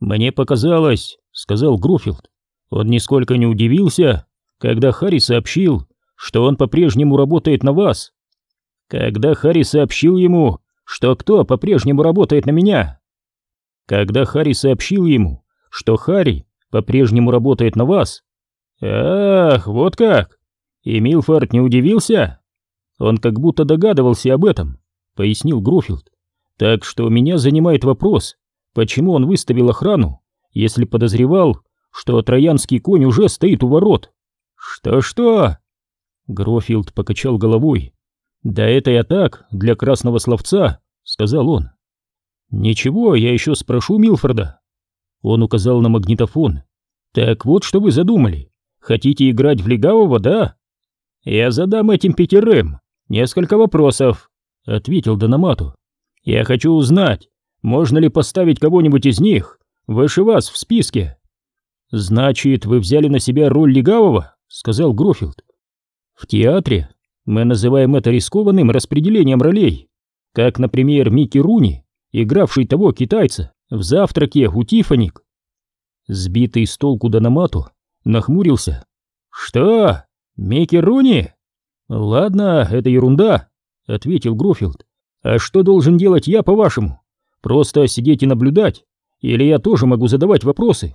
«Мне показалось», — сказал Груфилд. Он нисколько не удивился, когда Харри сообщил, что он по-прежнему работает на вас. Когда Харри сообщил ему, что кто по-прежнему работает на меня. Когда Харри сообщил ему, что Харри по-прежнему работает на вас. Ах, вот как! И Милфорд не удивился? Он как будто догадывался об этом, пояснил Груфилд. Так что меня занимает вопрос, почему он выставил охрану, если подозревал, что троянский конь уже стоит у ворот. Что-что? Грофилд покачал головой. Да это я так, для красного словца, сказал он. Ничего, я еще спрошу Милфорда. Он указал на магнитофон. Так вот, что вы задумали. Хотите играть в легавого, да? Я задам этим пятерым несколько вопросов, ответил Дономату. Я хочу узнать, можно ли поставить кого-нибудь из них выше вас в списке. Значит, вы взяли на себя роль легавого, сказал Грофилд. В театре мы называем это рискованным распределением ролей, как, например, Микки Руни, игравший того китайца в завтраке у Тифаник. Сбитый с толку Дономату нахмурился. «Что? Микки Руни?» «Ладно, это ерунда», — ответил Грофилд. «А что должен делать я, по-вашему? Просто сидеть и наблюдать? Или я тоже могу задавать вопросы?»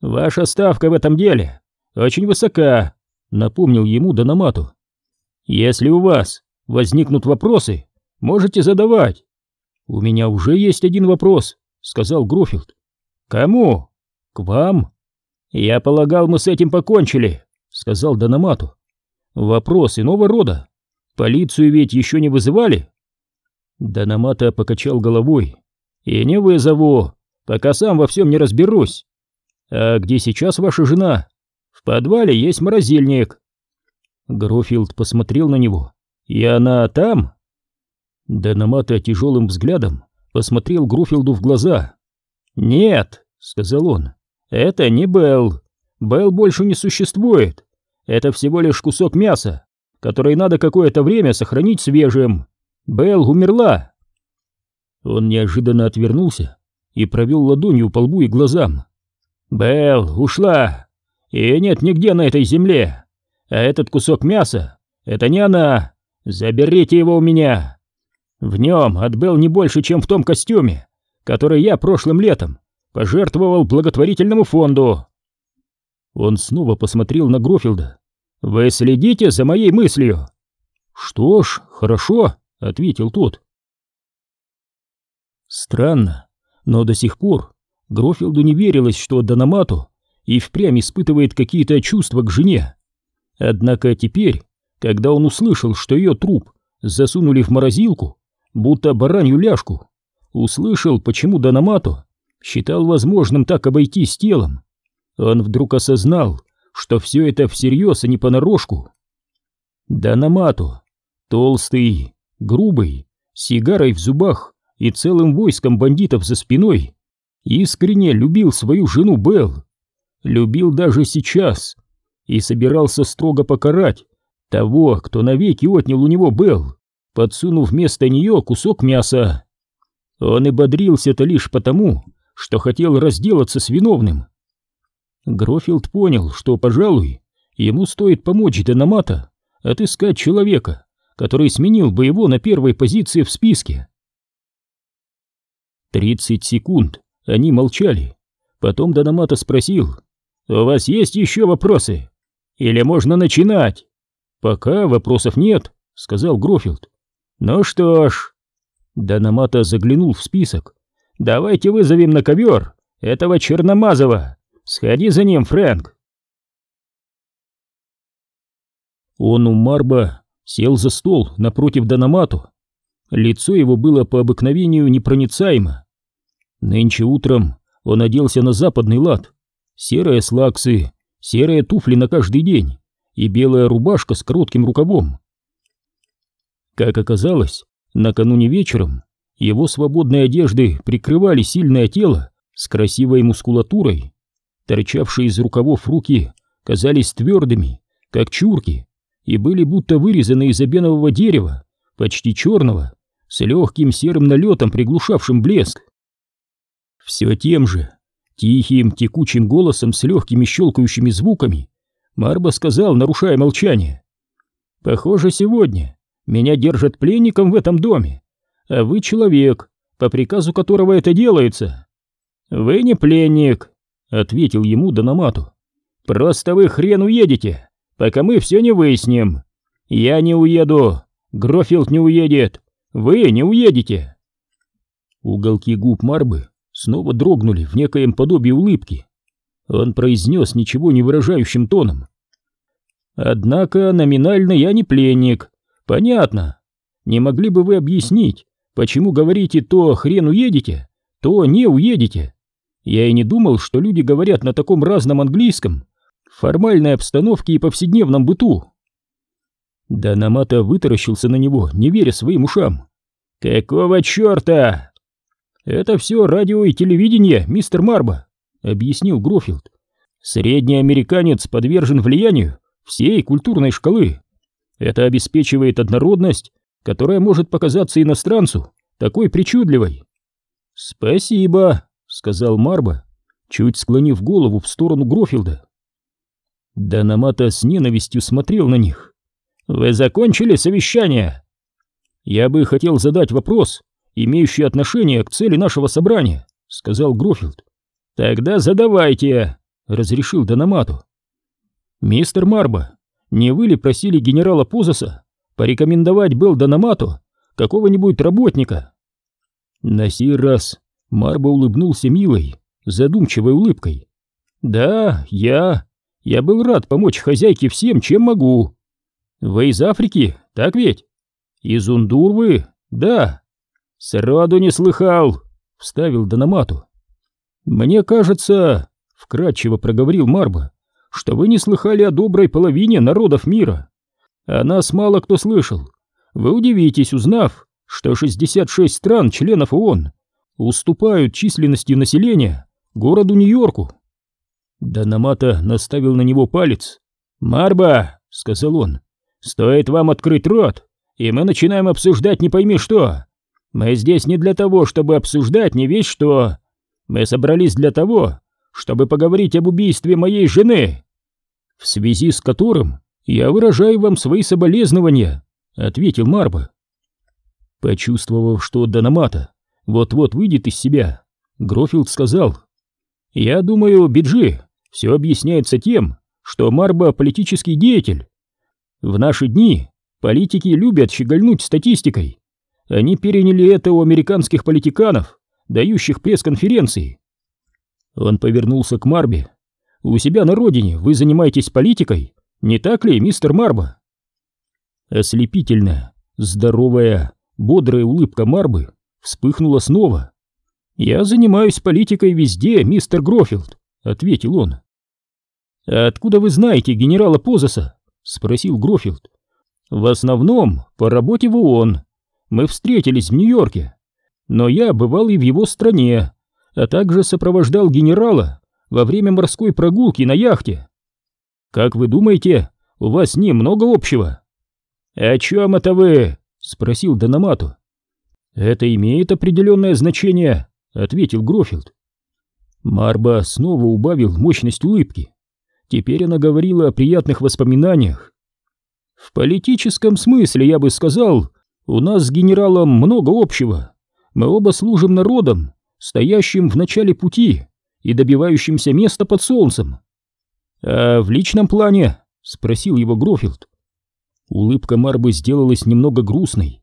«Ваша ставка в этом деле очень высока», — напомнил ему Дономату. «Если у вас возникнут вопросы, можете задавать». «У меня уже есть один вопрос», — сказал Грофилд. «Кому?» «К вам». «Я полагал, мы с этим покончили», — сказал Дономату. «Вопрос иного рода. Полицию ведь еще не вызывали?» Дономата покачал головой. «И не вызову, пока сам во всем не разберусь. А где сейчас ваша жена?» «В подвале есть морозильник». Грофилд посмотрел на него. «И она там?» Дономата тяжелым взглядом посмотрел Грофилду в глаза. «Нет», — сказал он, — «это не Белл. Белл больше не существует. Это всего лишь кусок мяса, который надо какое-то время сохранить свежим. Белл умерла». Он неожиданно отвернулся и провел ладонью по лбу и глазам. «Белл ушла, и нет нигде на этой земле. А этот кусок мяса — это не она. Заберите его у меня. В нем от Белл не больше, чем в том костюме, который я прошлым летом пожертвовал благотворительному фонду». Он снова посмотрел на Грофилда. «Вы следите за моей мыслью?» «Что ж, хорошо», — ответил тот. Странно, но до сих пор Грофилду не верилось, что Дономату и впрямь испытывает какие-то чувства к жене. Однако теперь, когда он услышал, что ее труп засунули в морозилку, будто баранью ляжку, услышал, почему Дономату считал возможным так обойтись телом, он вдруг осознал, что все это всерьез, а не понарошку. Дономату, толстый, грубый, сигарой в зубах и целым войском бандитов за спиной, искренне любил свою жену Белл, любил даже сейчас и собирался строго покарать того, кто навеки отнял у него Белл, подсунув вместо нее кусок мяса. Он и бодрился-то лишь потому, что хотел разделаться с виновным. Грофилд понял, что, пожалуй, ему стоит помочь Дономата отыскать человека, который сменил бы его на первой позиции в списке. Тридцать секунд они молчали. Потом Дономата спросил, «У вас есть еще вопросы? Или можно начинать?» «Пока вопросов нет», — сказал Грофилд. «Ну что ж...» Дономата заглянул в список. «Давайте вызовем на ковер этого Черномазова. Сходи за ним, Фрэнк». Он у Марба сел за стол напротив Дономату. Лицо его было по обыкновению непроницаемо. Нынче утром он оделся на западный лад. Серые слаксы, серые туфли на каждый день и белая рубашка с коротким рукавом. Как оказалось, накануне вечером его свободные одежды прикрывали сильное тело с красивой мускулатурой. Торчавшие из рукавов руки казались твердыми, как чурки, и были будто вырезаны из обенового дерева, почти черного, с легким серым налетом, приглушавшим блеск. Все тем же Тихим, текучим голосом с легкими щелкающими звуками Марба сказал, нарушая молчание. «Похоже, сегодня меня держат пленником в этом доме, а вы человек, по приказу которого это делается». «Вы не пленник», — ответил ему Дономату. «Просто вы хрен уедете, пока мы все не выясним. Я не уеду, Грофилд не уедет, вы не уедете». Уголки губ Марбы снова дрогнули в некоем подобии улыбки. Он произнес ничего не выражающим тоном. «Однако номинально я не пленник. Понятно. Не могли бы вы объяснить, почему говорите то хрен уедете, то не уедете? Я и не думал, что люди говорят на таком разном английском, в формальной обстановке и повседневном быту». Данамата вытаращился на него, не веря своим ушам. «Какого черта?» «Это все радио и телевидение, мистер Марба», — объяснил Грофилд. «Средний американец подвержен влиянию всей культурной шкалы. Это обеспечивает однородность, которая может показаться иностранцу такой причудливой». «Спасибо», — сказал Марба, чуть склонив голову в сторону Грофилда. Данамата с ненавистью смотрел на них. «Вы закончили совещание?» «Я бы хотел задать вопрос, имеющий отношение к цели нашего собрания», — сказал Грофилд. «Тогда задавайте», — разрешил Дономату. «Мистер Марба, не вы ли просили генерала Позаса порекомендовать Белл Дономату какого-нибудь работника?» На сей раз Марба улыбнулся милой, задумчивой улыбкой. «Да, я. Я был рад помочь хозяйке всем, чем могу. Вы из Африки, так ведь? Из Ундурвы? Да. «Сроду не слыхал!» — вставил Дономату. «Мне кажется...» — вкратчиво проговорил Марба, «что вы не слыхали о доброй половине народов мира. О нас мало кто слышал. Вы удивитесь, узнав, что 66 стран, членов ООН, уступают численностью населения городу Нью-Йорку». Дономата наставил на него палец. «Марба!» — сказал он. «Стоит вам открыть рот, и мы начинаем обсуждать не пойми что. Мы здесь не для того, чтобы обсуждать не весь что. Мы собрались для того, чтобы поговорить об убийстве моей жены, в связи с которым я выражаю вам свои соболезнования, ответил Марба. Почувствовав, что Дономата вот-вот выйдет из себя, Грофилд сказал, «Я думаю, Биджи, все объясняется тем, что Марба политический деятель. В наши дни политики любят щегольнуть статистикой, они переняли это у американских политиканов, дающих пресс-конференции. Он повернулся к Марбе. «У себя на родине вы занимаетесь политикой, не так ли, мистер Марба?» Ослепительная, здоровая, бодрая улыбка Марбы вспыхнула снова. «Я занимаюсь политикой везде, мистер Грофилд», — ответил он. «А откуда вы знаете генерала Позаса?» — спросил Грофилд. «В основном по работе в ООН мы встретились в Нью-Йорке, но я бывал и в его стране, а также сопровождал генерала во время морской прогулки на яхте. Как вы думаете, у вас с ним много общего? О чем это вы? спросил Дономату. Это имеет определенное значение, ответил Грофилд. Марба снова убавил мощность улыбки. Теперь она говорила о приятных воспоминаниях. В политическом смысле я бы сказал, у нас с генералом много общего. Мы оба служим народом, стоящим в начале пути и добивающимся места под солнцем. А в личном плане? Спросил его Грофилд. Улыбка Марбы сделалась немного грустной.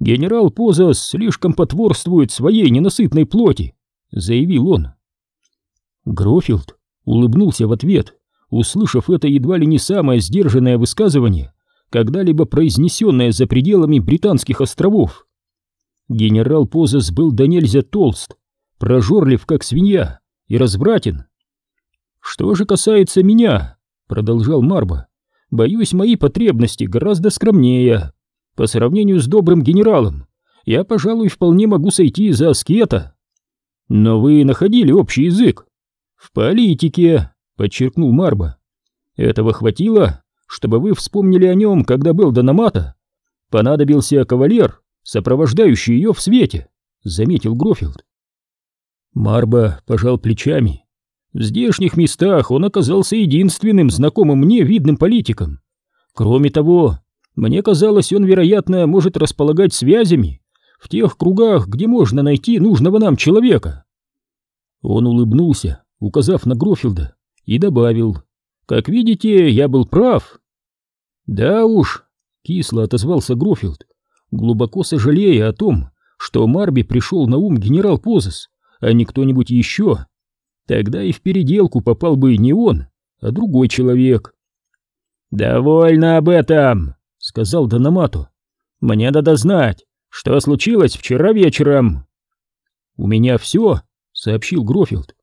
Генерал Позас слишком потворствует своей ненасытной плоти, заявил он. Грофилд улыбнулся в ответ, услышав это едва ли не самое сдержанное высказывание, когда-либо произнесенное за пределами Британских островов. Генерал Позас был до нельзя толст, прожорлив как свинья и развратен. «Что же касается меня», — продолжал Марба, — «боюсь, мои потребности гораздо скромнее. По сравнению с добрым генералом, я, пожалуй, вполне могу сойти за аскета». «Но вы находили общий язык?» «В политике», — подчеркнул Марба. «Этого хватило?» Чтобы вы вспомнили о нем, когда был Дономата. Понадобился кавалер, сопровождающий ее в свете, заметил Грофилд. Марба пожал плечами. В здешних местах он оказался единственным знакомым мне видным политиком. Кроме того, мне казалось, он, вероятно, может располагать связями в тех кругах, где можно найти нужного нам человека. Он улыбнулся, указав на Грофилда, и добавил, «Как видите, я был прав». «Да уж», — кисло отозвался Грофилд, глубоко сожалея о том, что Марби пришел на ум генерал Позес, а не кто-нибудь еще. Тогда и в переделку попал бы не он, а другой человек. «Довольно об этом», — сказал Дономату. «Мне надо знать, что случилось вчера вечером». «У меня все», — сообщил Грофилд.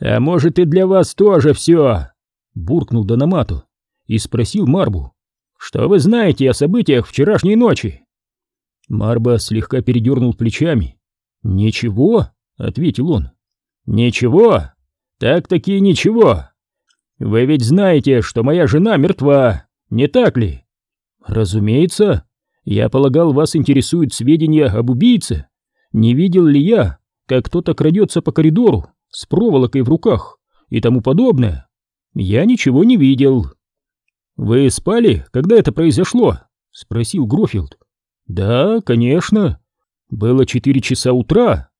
«А может и для вас тоже все», — буркнул Дономату и спросил Марбу. «Что вы знаете о событиях вчерашней ночи?» Марба слегка передернул плечами. «Ничего», — ответил он. «Ничего? Так-таки ничего. Вы ведь знаете, что моя жена мертва, не так ли?» «Разумеется. Я полагал, вас интересуют сведения об убийце. Не видел ли я, как кто-то крадется по коридору с проволокой в руках и тому подобное? Я ничего не видел». «Вы спали, когда это произошло?» — спросил Грофилд. «Да, конечно. Было четыре часа утра».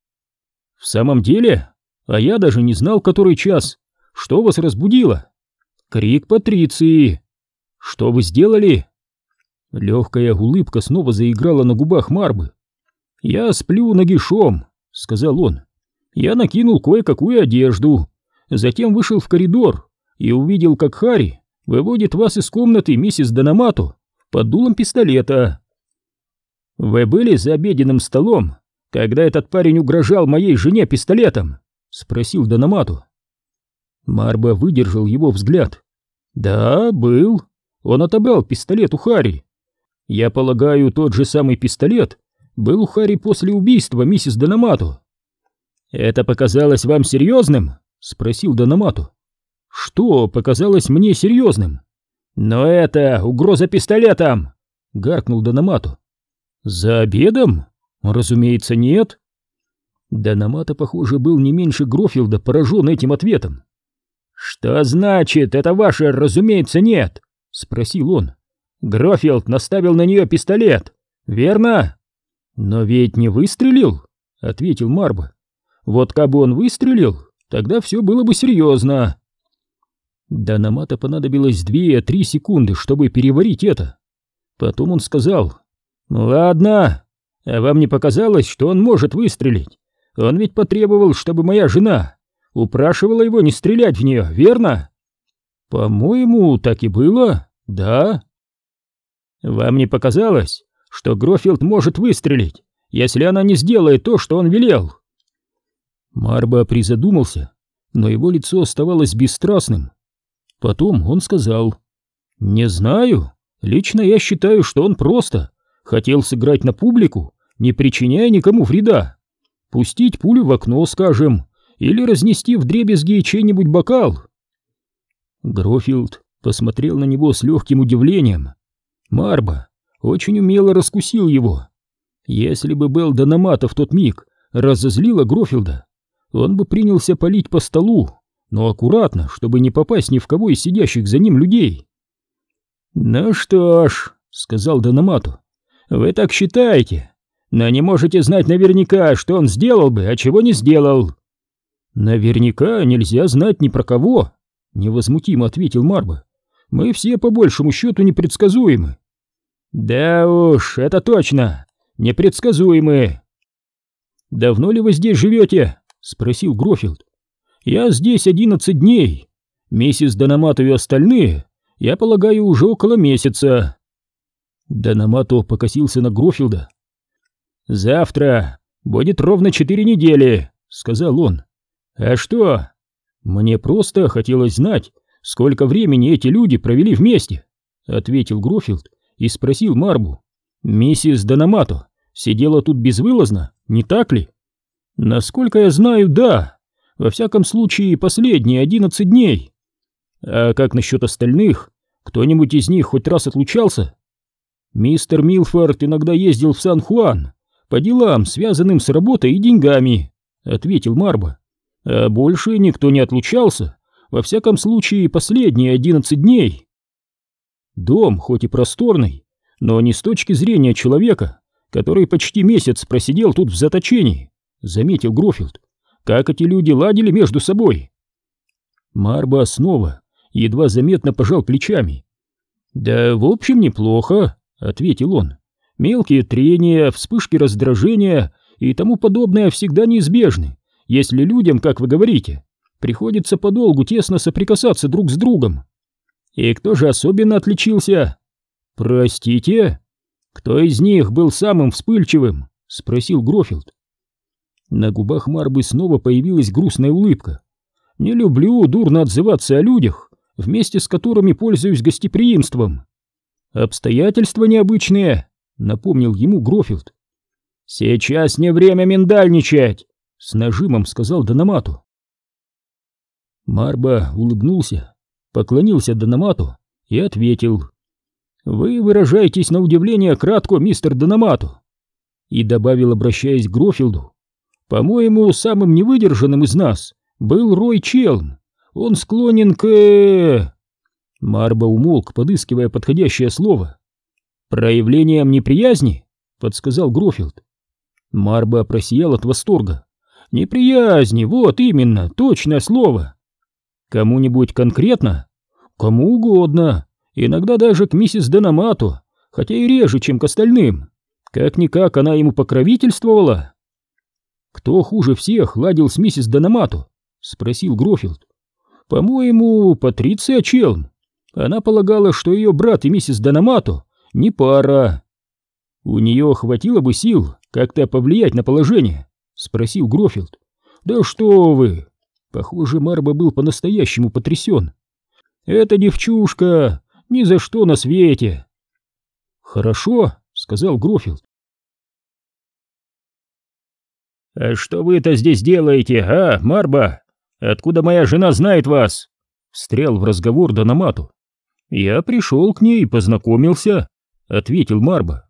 «В самом деле? А я даже не знал, который час. Что вас разбудило?» «Крик Патриции». «Что вы сделали?» Легкая улыбка снова заиграла на губах Марбы. «Я сплю нагишом», — сказал он. «Я накинул кое-какую одежду, затем вышел в коридор и увидел, как Хари выводит вас из комнаты миссис Дономату под дулом пистолета. «Вы были за обеденным столом, когда этот парень угрожал моей жене пистолетом?» — спросил Дономату. Марба выдержал его взгляд. «Да, был. Он отобрал пистолет у Хари. Я полагаю, тот же самый пистолет был у Хари после убийства миссис Дономату». «Это показалось вам серьезным?» — спросил Дономату. «Что показалось мне серьезным?» «Но это угроза пистолетом!» — гаркнул Дономату. «За обедом? Разумеется, нет». Дономата, похоже, был не меньше Грофилда поражен этим ответом. «Что значит, это ваше, разумеется, нет?» — спросил он. «Грофилд наставил на нее пистолет, верно?» «Но ведь не выстрелил», — ответил Марба. «Вот как бы он выстрелил, тогда все было бы серьезно». Дономата понадобилось две-три секунды, чтобы переварить это. Потом он сказал, «Ладно, а вам не показалось, что он может выстрелить? Он ведь потребовал, чтобы моя жена упрашивала его не стрелять в нее, верно?» «По-моему, так и было, да». «Вам не показалось, что Грофилд может выстрелить, если она не сделает то, что он велел?» Марба призадумался, но его лицо оставалось бесстрастным. Потом он сказал, «Не знаю, лично я считаю, что он просто Хотел сыграть на публику, не причиняя никому вреда. Пустить пулю в окно, скажем, или разнести в дребезги чей-нибудь бокал. Грофилд посмотрел на него с легким удивлением. Марба очень умело раскусил его. Если бы Белл Дономата в тот миг разозлила Грофилда, он бы принялся палить по столу, но аккуратно, чтобы не попасть ни в кого из сидящих за ним людей. «Ну что ж», — сказал Дономату, вы так считаете, но не можете знать наверняка, что он сделал бы, а чего не сделал. Наверняка нельзя знать ни про кого, невозмутимо ответил Марба. Мы все по большему счету непредсказуемы. Да уж, это точно, непредсказуемы. Давно ли вы здесь живете? спросил Грофилд. Я здесь одиннадцать дней. Миссис Дономату и остальные, я полагаю, уже около месяца. Дономато покосился на Грофилда. «Завтра будет ровно четыре недели», — сказал он. «А что? Мне просто хотелось знать, сколько времени эти люди провели вместе», — ответил Грофилд и спросил Марбу. «Миссис Дономато сидела тут безвылазно, не так ли?» «Насколько я знаю, да. Во всяком случае, последние одиннадцать дней. А как насчет остальных? Кто-нибудь из них хоть раз отлучался?» Мистер Милфорд иногда ездил в Сан-Хуан по делам, связанным с работой и деньгами, ответил Марба. А больше никто не отлучался, во всяком случае последние одиннадцать дней. Дом, хоть и просторный, но не с точки зрения человека, который почти месяц просидел тут в заточении, заметил Грофилд. Как эти люди ладили между собой? Марба снова едва заметно пожал плечами. «Да, в общем, неплохо», — ответил он. «Мелкие трения, вспышки раздражения и тому подобное всегда неизбежны, если людям, как вы говорите, приходится подолгу тесно соприкасаться друг с другом. И кто же особенно отличился? Простите? Кто из них был самым вспыльчивым? Спросил Грофилд. На губах Марбы снова появилась грустная улыбка. Не люблю дурно отзываться о людях, вместе с которыми пользуюсь гостеприимством. Обстоятельства необычные, напомнил ему Грофилд. Сейчас не время миндальничать, с нажимом сказал Дономату. Марба улыбнулся, поклонился Дономату и ответил. «Вы выражаетесь на удивление кратко, мистер Дономату!» И добавил, обращаясь к Грофилду. «По-моему, самым невыдержанным из нас был Рой Челм. Он склонен к...» Марба умолк, подыскивая подходящее слово. «Проявлением неприязни?» — подсказал Грофилд. Марба просиял от восторга. «Неприязни, вот именно, точное слово!» Кому-нибудь конкретно? Кому угодно. Иногда даже к миссис Дономату, хотя и реже, чем к остальным. Как-никак она ему покровительствовала. Кто хуже всех ладил с миссис Дономату? Спросил Грофилд. По-моему, Патриция Челм. Она полагала, что ее брат и миссис Дономату не пара. У нее хватило бы сил как-то повлиять на положение? Спросил Грофилд. Да что вы! Похоже, Марба был по-настоящему потрясен. «Это девчушка! Ни за что на свете!» «Хорошо», — сказал Грофилд. Что вы это здесь делаете, а, Марба? Откуда моя жена знает вас?» Встрял в разговор Дономату. «Я пришел к ней и познакомился», — ответил Марба.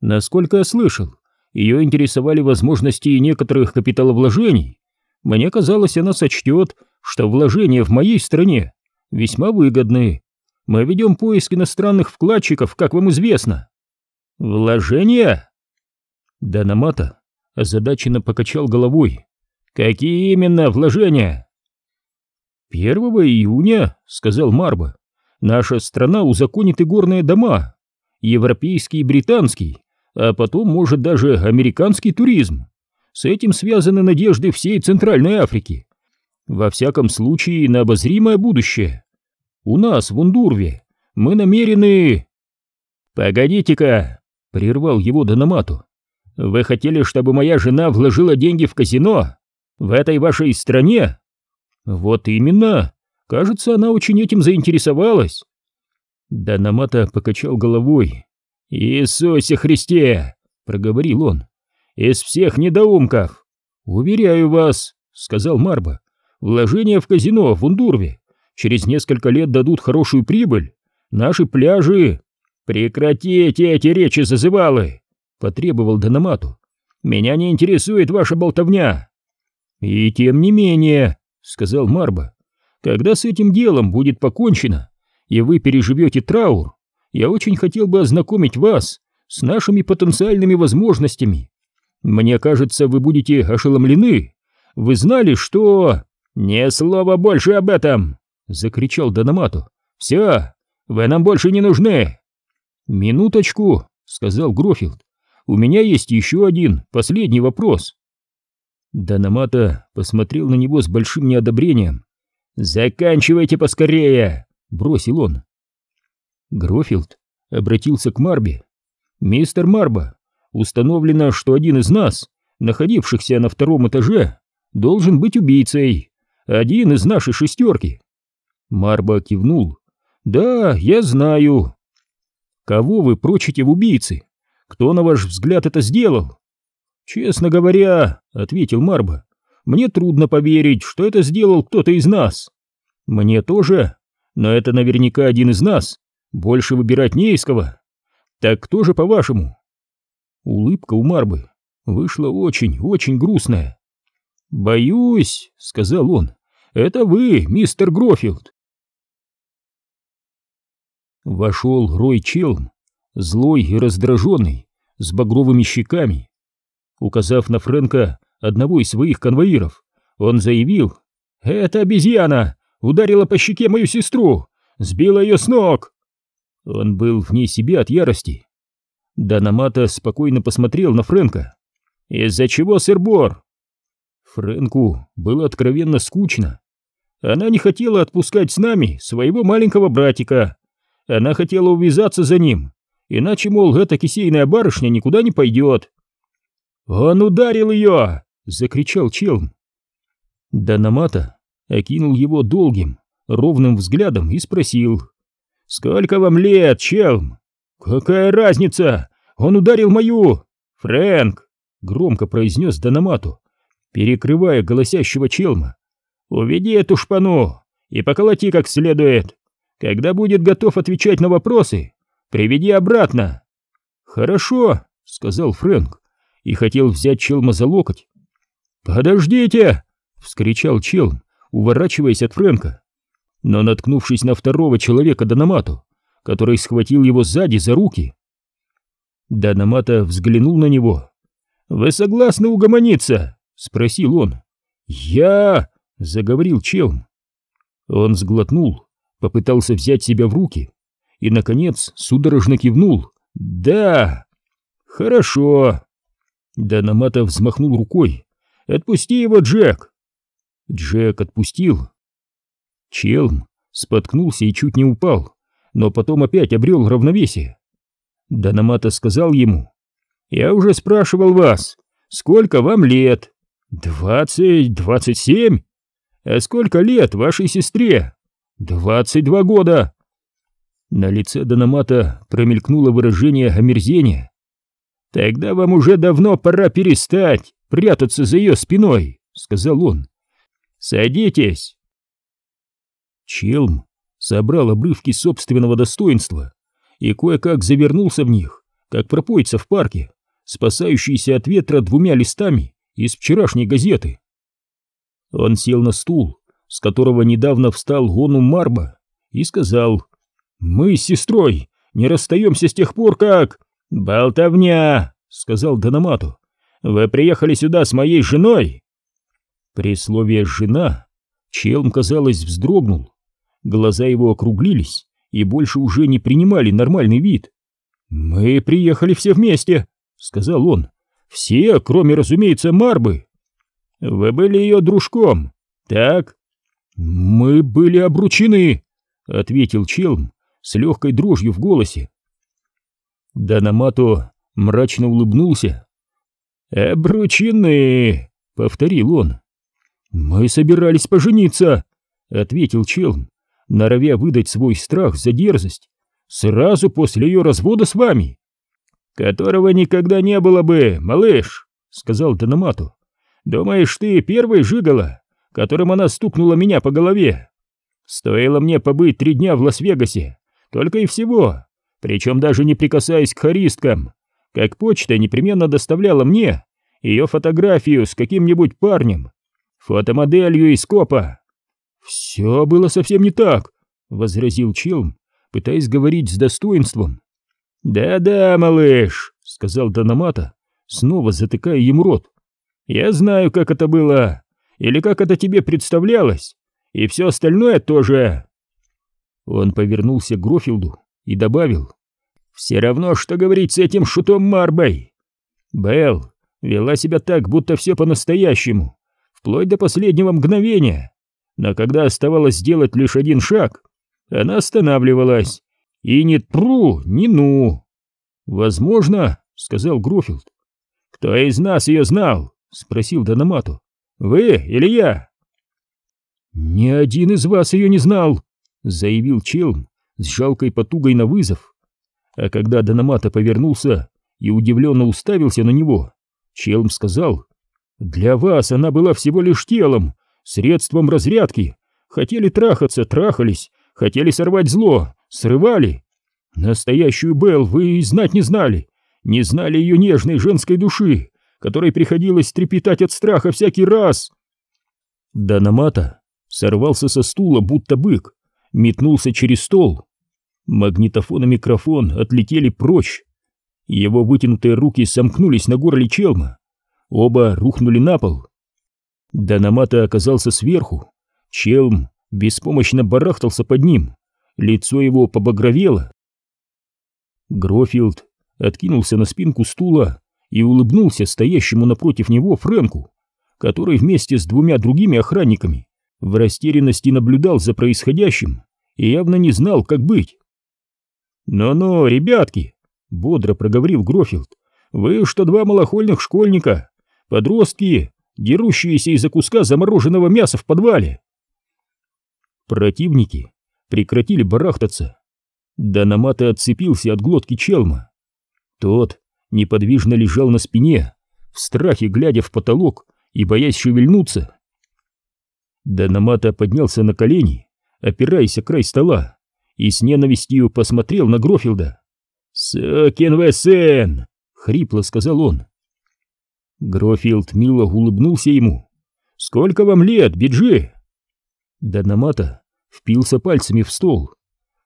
«Насколько я слышал, ее интересовали возможности некоторых капиталовложений, мне казалось, она сочтет, что вложения в моей стране весьма выгодны. Мы ведем поиск иностранных вкладчиков, как вам известно. Вложения? Данамата озадаченно покачал головой. Какие именно вложения? Первого июня, сказал Марба, наша страна узаконит игорные дома, европейский и британский, а потом, может, даже американский туризм. С этим связаны надежды всей Центральной Африки. Во всяком случае, на обозримое будущее. У нас, в Ундурве, мы намерены... «Погодите-ка!» — прервал его Дономату. «Вы хотели, чтобы моя жена вложила деньги в казино? В этой вашей стране?» «Вот именно! Кажется, она очень этим заинтересовалась!» Дономата покачал головой. «Иисусе Христе!» — проговорил он из всех недоумков. Уверяю вас, сказал Марба, вложения в казино в Ундурве через несколько лет дадут хорошую прибыль. Наши пляжи... Прекратите эти речи зазывалы, потребовал Дономату. Меня не интересует ваша болтовня. И тем не менее, сказал Марба, когда с этим делом будет покончено, и вы переживете траур, я очень хотел бы ознакомить вас с нашими потенциальными возможностями мне кажется, вы будете ошеломлены. Вы знали, что... Ни слова больше об этом! Закричал Дономату. Все, вы нам больше не нужны. Минуточку, сказал Грофилд. У меня есть еще один, последний вопрос. Дономата посмотрел на него с большим неодобрением. «Заканчивайте поскорее!» — бросил он. Грофилд обратился к Марбе. «Мистер Марба, установлено, что один из нас, находившихся на втором этаже, должен быть убийцей. Один из нашей шестерки. Марба кивнул. «Да, я знаю». «Кого вы прочите в убийцы? Кто, на ваш взгляд, это сделал?» «Честно говоря», — ответил Марба, — «мне трудно поверить, что это сделал кто-то из нас». «Мне тоже, но это наверняка один из нас. Больше выбирать не из кого. Так кто же, по-вашему?» Улыбка у Марбы вышла очень, очень грустная. «Боюсь», — сказал он, — «это вы, мистер Грофилд». Вошел Рой Челм, злой и раздраженный, с багровыми щеками. Указав на Фрэнка, одного из своих конвоиров, он заявил, «Это обезьяна! Ударила по щеке мою сестру! Сбила ее с ног!» Он был вне себя от ярости. Данамата спокойно посмотрел на Фрэнка. «Из-за чего, сыр-бор?» Фрэнку было откровенно скучно. Она не хотела отпускать с нами своего маленького братика. Она хотела увязаться за ним, иначе, мол, эта кисейная барышня никуда не пойдет. «Он ударил ее!» — закричал Челм. Данамата окинул его долгим, ровным взглядом и спросил. «Сколько вам лет, Челм?» «Какая разница? Он ударил мою...» «Фрэнк!» — громко произнес Данамату, перекрывая голосящего Челма. «Уведи эту шпану и поколоти как следует. Когда будет готов отвечать на вопросы, приведи обратно». «Хорошо», — сказал Фрэнк и хотел взять Челма за локоть. «Подождите!» — вскричал Челм, уворачиваясь от Фрэнка. Но, наткнувшись на второго человека Данамату, который схватил его сзади за руки, Данамата взглянул на него. «Вы согласны угомониться?» — спросил он. «Я...» — заговорил Челм. Он сглотнул, попытался взять себя в руки и, наконец, судорожно кивнул. «Да!» «Хорошо!» Данамата взмахнул рукой. «Отпусти его, Джек!» Джек отпустил. Челм споткнулся и чуть не упал, но потом опять обрел равновесие. Данамата сказал ему, «Я уже спрашивал вас, сколько вам лет?» «Двадцать, двадцать семь?» «А сколько лет вашей сестре?» «Двадцать два года!» На лице Данамата промелькнуло выражение омерзения. «Тогда вам уже давно пора перестать прятаться за ее спиной», — сказал он. «Садитесь!» Челм собрал обрывки собственного достоинства и кое-как завернулся в них, как пропоится в парке, спасающийся от ветра двумя листами из вчерашней газеты. Он сел на стул, с которого недавно встал Гону Марба, и сказал, «Мы с сестрой не расстаемся с тех пор, как...» «Болтовня!» — сказал Дономату. «Вы приехали сюда с моей женой?» При слове «жена» Челм, казалось, вздрогнул. Глаза его округлились и больше уже не принимали нормальный вид. «Мы приехали все вместе», — сказал он. «Все, кроме, разумеется, Марбы». «Вы были ее дружком, так?» «Мы были обручены», — ответил Челм с легкой дрожью в голосе. Данамато мрачно улыбнулся. «Обручены», — повторил он. «Мы собирались пожениться», — ответил Челм, норовя выдать свой страх за дерзость, сразу после ее развода с вами. «Которого никогда не было бы, малыш», — сказал Данамату. «Думаешь, ты первый жигала, которым она стукнула меня по голове? Стоило мне побыть три дня в Лас-Вегасе, только и всего, причем даже не прикасаясь к хористкам, как почта непременно доставляла мне ее фотографию с каким-нибудь парнем, фотомоделью из копа. «Все было совсем не так», — возразил Челм, пытаясь говорить с достоинством. «Да-да, малыш», — сказал Дономата, снова затыкая ему рот. «Я знаю, как это было, или как это тебе представлялось, и все остальное тоже». Он повернулся к Грофилду и добавил. «Все равно, что говорить с этим шутом Марбой. Белл вела себя так, будто все по-настоящему, вплоть до последнего мгновения но когда оставалось сделать лишь один шаг, она останавливалась. И ни тру, ни ну. «Возможно», — сказал Грофилд. «Кто из нас ее знал?» — спросил Дономату. «Вы или я?» «Ни один из вас ее не знал», — заявил Челм с жалкой потугой на вызов. А когда Дономата повернулся и удивленно уставился на него, Челм сказал, «Для вас она была всего лишь телом, средством разрядки. Хотели трахаться, трахались, хотели сорвать зло, срывали. Настоящую Белл вы и знать не знали, не знали ее нежной женской души, которой приходилось трепетать от страха всякий раз, Данамата сорвался со стула, будто бык, метнулся через стол. Магнитофон и микрофон отлетели прочь. Его вытянутые руки сомкнулись на горле Челма. Оба рухнули на пол. Данамата оказался сверху. Челм беспомощно барахтался под ним. Лицо его побагровело. Грофилд откинулся на спинку стула и улыбнулся стоящему напротив него Фрэнку, который вместе с двумя другими охранниками в растерянности наблюдал за происходящим и явно не знал, как быть. «Ну-ну, ребятки!» — бодро проговорил Грофилд. «Вы что два малохольных школьника, подростки, дерущиеся из-за куска замороженного мяса в подвале!» Противники прекратили барахтаться. Данамата отцепился от глотки Челма. Тот неподвижно лежал на спине, в страхе глядя в потолок и боясь шевельнуться. Данамата поднялся на колени, опираясь о край стола, и с ненавистью посмотрел на Грофилда. «Сокин вы хрипло сказал он. Грофилд мило улыбнулся ему. «Сколько вам лет, Биджи?» Данамата впился пальцами в стол.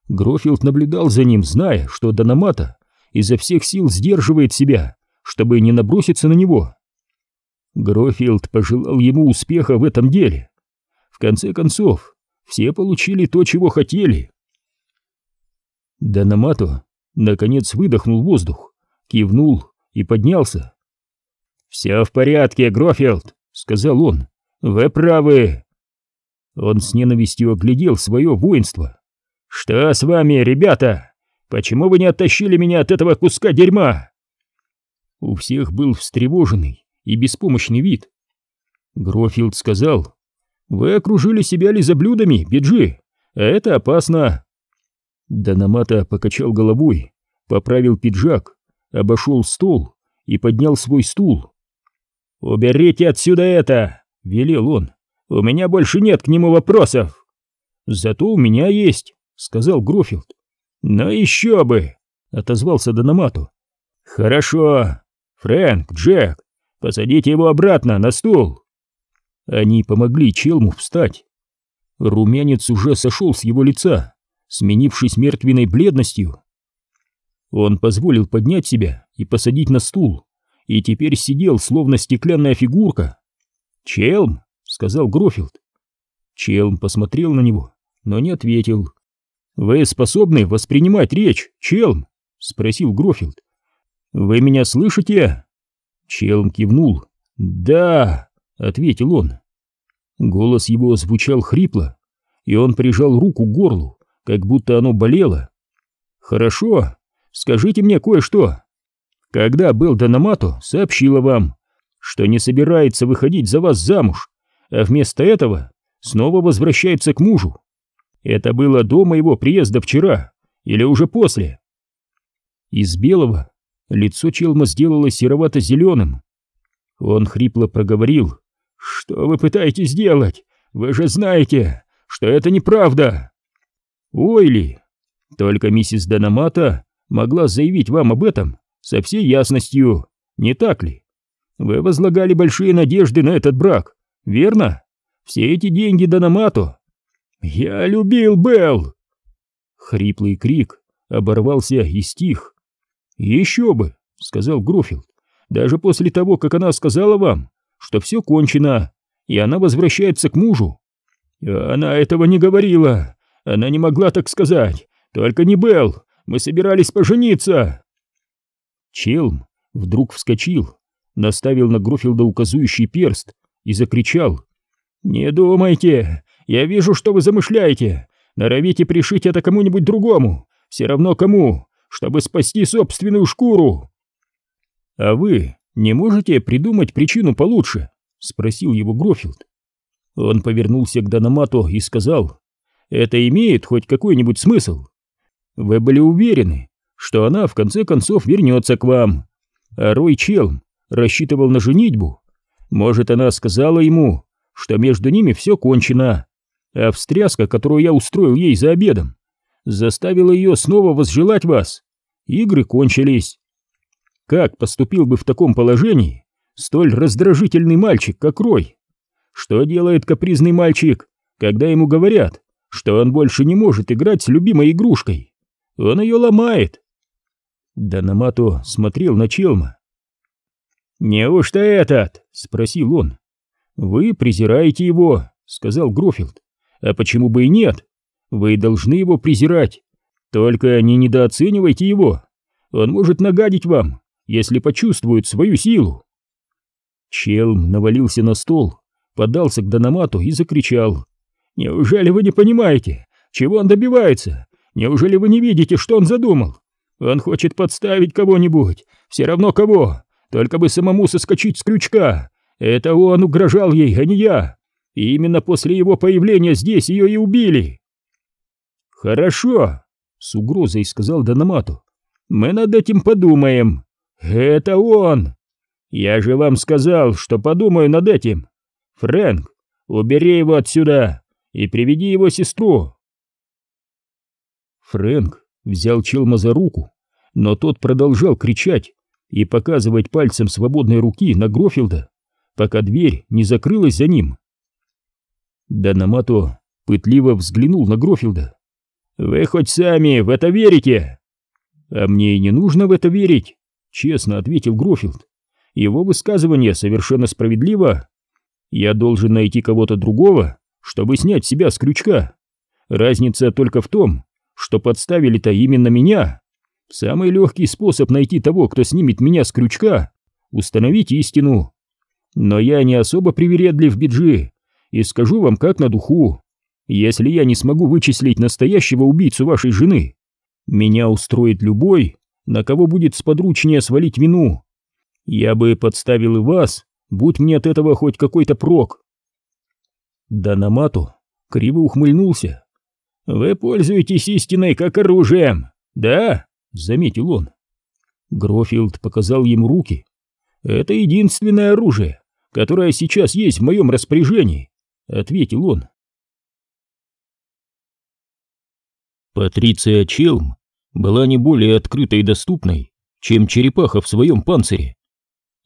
Грофилд наблюдал за ним, зная, что Данамата изо всех сил сдерживает себя, чтобы не наброситься на него. Грофилд пожелал ему успеха в этом деле. В конце концов, все получили то, чего хотели. Данамато наконец выдохнул воздух, кивнул и поднялся. «Все в порядке, Грофилд», — сказал он. «Вы правы». Он с ненавистью оглядел свое воинство. «Что с вами, ребята? Почему вы не оттащили меня от этого куска дерьма?» У всех был встревоженный и беспомощный вид. Грофилд сказал, «Вы окружили себя лизоблюдами, Биджи, это опасно». Данамата покачал головой, поправил пиджак, обошел стол и поднял свой стул. «Уберите отсюда это!» — велел он. «У меня больше нет к нему вопросов!» «Зато у меня есть!» — сказал Грофилд. «Ну еще бы!» — отозвался Данамату. «Хорошо! Фрэнк, Джек, посадите его обратно на стул!» Они помогли Челму встать. Румянец уже сошел с его лица, сменившись мертвенной бледностью. Он позволил поднять себя и посадить на стул, и теперь сидел, словно стеклянная фигурка. «Челм!» — сказал Грофилд. Челм посмотрел на него, но не ответил. «Вы способны воспринимать речь, Челм?» — спросил Грофилд. «Вы меня слышите?» Челм кивнул. «Да!» — ответил он. Голос его звучал хрипло, и он прижал руку к горлу, как будто оно болело. «Хорошо, скажите мне кое-что. Когда был Данамато, сообщила вам, что не собирается выходить за вас замуж, а вместо этого снова возвращается к мужу. Это было до моего приезда вчера или уже после?» Из белого лицо Челма сделалось серовато-зеленым. Он хрипло проговорил. «Что вы пытаетесь делать? Вы же знаете, что это неправда!» «Ойли! Только миссис Данамата могла заявить вам об этом со всей ясностью, не так ли? Вы возлагали большие надежды на этот брак, верно? Все эти деньги Данамату. Я любил Белл!» Хриплый крик оборвался и стих. «Еще бы!» — сказал Груфилд. «Даже после того, как она сказала вам, что все кончено, и она возвращается к мужу». «Она этого не говорила! Она не могла так сказать! Только не Белл! Мы собирались пожениться!» Челм вдруг вскочил, наставил на Грофилда указующий перст и закричал. «Не думайте! Я вижу, что вы замышляете! Норовите пришить это кому-нибудь другому! Все равно кому! Чтобы спасти собственную шкуру!» «А вы не можете придумать причину получше?» — спросил его Грофилд. Он повернулся к Данамату и сказал, «Это имеет хоть какой-нибудь смысл? Вы были уверены, что она в конце концов вернется к вам. А Рой Челм рассчитывал на женитьбу. Может, она сказала ему, что между ними все кончено, а встряска, которую я устроил ей за обедом, заставила ее снова возжелать вас. Игры кончились. Как поступил бы в таком положении столь раздражительный мальчик, как Рой? что делает капризный мальчик, когда ему говорят, что он больше не может играть с любимой игрушкой. Он ее ломает. Данамато смотрел на Челма. «Неужто этот?» — спросил он. «Вы презираете его», — сказал Грофилд. «А почему бы и нет? Вы должны его презирать. Только не недооценивайте его. Он может нагадить вам, если почувствует свою силу». Челм навалился на стол, подался к Данамату и закричал. «Неужели вы не понимаете, чего он добивается? Неужели вы не видите, что он задумал? Он хочет подставить кого-нибудь, все равно кого, только бы самому соскочить с крючка. Это он угрожал ей, а не я. И именно после его появления здесь ее и убили». «Хорошо», — с угрозой сказал Данамату. «Мы над этим подумаем. Это он!» «Я же вам сказал, что подумаю над этим. Фрэнк, убери его отсюда и приведи его сестру!» Фрэнк взял Челма за руку, но тот продолжал кричать и показывать пальцем свободной руки на Грофилда, пока дверь не закрылась за ним. Данамато пытливо взглянул на Грофилда. «Вы хоть сами в это верите?» «А мне и не нужно в это верить», — честно ответил Грофилд. Его высказывание совершенно справедливо. Я должен найти кого-то другого, чтобы снять себя с крючка. Разница только в том, что подставили-то именно меня. Самый легкий способ найти того, кто снимет меня с крючка, установить истину. Но я не особо привередлив, Биджи, и скажу вам как на духу. Если я не смогу вычислить настоящего убийцу вашей жены, меня устроит любой, на кого будет сподручнее свалить вину. Я бы подставил и вас, будь мне от этого хоть какой-то прок. Данамату криво ухмыльнулся. Вы пользуетесь истиной как оружием, да? Заметил он. Грофилд показал ему руки. Это единственное оружие, которое сейчас есть в моем распоряжении, ответил он. Патриция Челм была не более открытой и доступной, чем черепаха в своем панцире.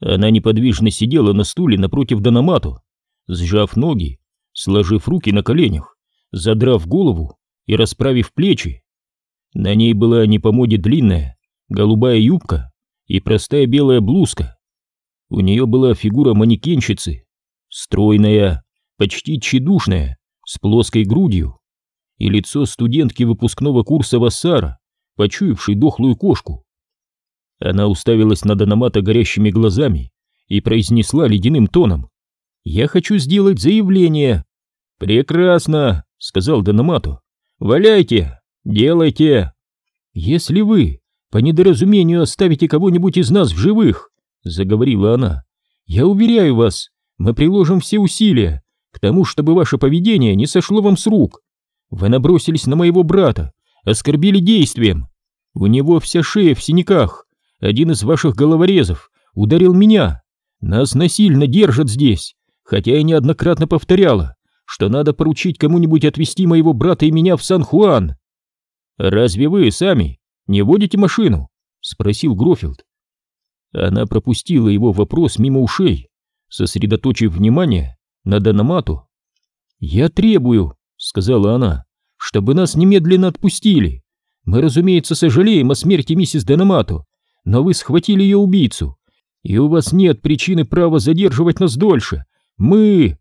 Она неподвижно сидела на стуле напротив Дономату, сжав ноги, сложив руки на коленях, задрав голову и расправив плечи. На ней была не по моде длинная, голубая юбка и простая белая блузка. У нее была фигура манекенщицы, стройная, почти тщедушная, с плоской грудью, и лицо студентки выпускного курса Вассара, почуявшей дохлую кошку. Она уставилась на Дономата горящими глазами и произнесла ледяным тоном. «Я хочу сделать заявление». «Прекрасно», — сказал Дономату. «Валяйте, делайте». «Если вы по недоразумению оставите кого-нибудь из нас в живых», — заговорила она, — «я уверяю вас, мы приложим все усилия к тому, чтобы ваше поведение не сошло вам с рук. Вы набросились на моего брата, оскорбили действием. У него вся шея в синяках, один из ваших головорезов ударил меня. Нас насильно держат здесь, хотя я неоднократно повторяла, что надо поручить кому-нибудь отвезти моего брата и меня в Сан-Хуан. Разве вы сами не водите машину? спросил Грофилд. Она пропустила его вопрос мимо ушей, сосредоточив внимание на Данамату. «Я требую», — сказала она, — «чтобы нас немедленно отпустили. Мы, разумеется, сожалеем о смерти миссис Данамату, но вы схватили ее убийцу, и у вас нет причины права задерживать нас дольше. Мы...»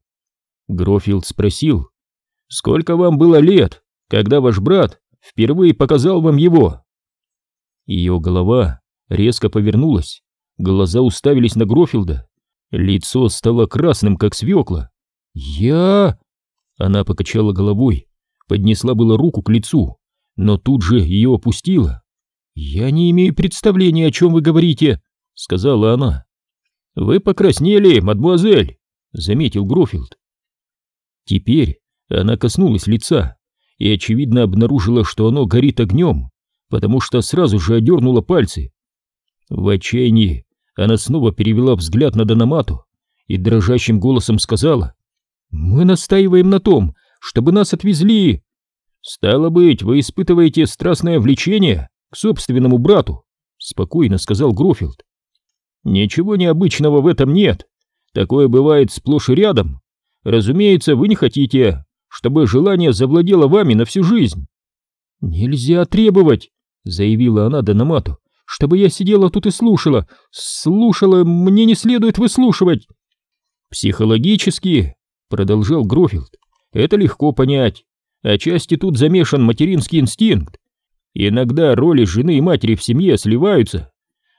Грофилд спросил, «Сколько вам было лет, когда ваш брат впервые показал вам его?» Ее голова резко повернулась, глаза уставились на Грофилда, лицо стало красным, как свекла. «Я...» Она покачала головой, поднесла было руку к лицу, но тут же ее опустила. «Я не имею представления, о чем вы говорите», — сказала она. «Вы покраснели, мадмуазель», — заметил Грофилд. Теперь она коснулась лица и, очевидно, обнаружила, что оно горит огнем, потому что сразу же одернула пальцы. В отчаянии она снова перевела взгляд на Дономату и дрожащим голосом сказала, «Мы настаиваем на том, чтобы нас отвезли». «Стало быть, вы испытываете страстное влечение к собственному брату», — спокойно сказал Грофилд. «Ничего необычного в этом нет. Такое бывает сплошь и рядом. Разумеется, вы не хотите, чтобы желание завладело вами на всю жизнь. Нельзя требовать, заявила она Дономату, чтобы я сидела тут и слушала. Слушала, мне не следует выслушивать. Психологически, продолжал Грофилд, это легко понять. Отчасти тут замешан материнский инстинкт. Иногда роли жены и матери в семье сливаются.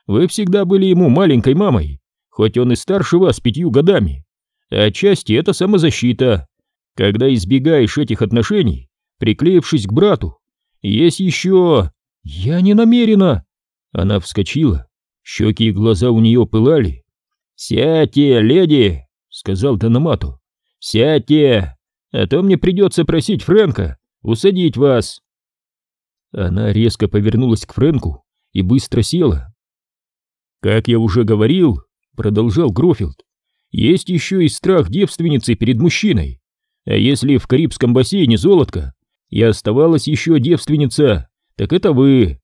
Вы всегда были ему маленькой мамой, хоть он и старше вас пятью годами. Отчасти это самозащита. Когда избегаешь этих отношений, приклеившись к брату, есть еще... Я не намерена. Она вскочила, щеки и глаза у нее пылали. «Сядьте, леди!» — сказал Дономату. «Сядьте, а то мне придется просить Фрэнка усадить вас». Она резко повернулась к Фрэнку и быстро села. «Как я уже говорил», — продолжал Грофилд, «есть еще и страх девственницы перед мужчиной. А если в Карибском бассейне золотко и оставалась еще девственница, так это вы.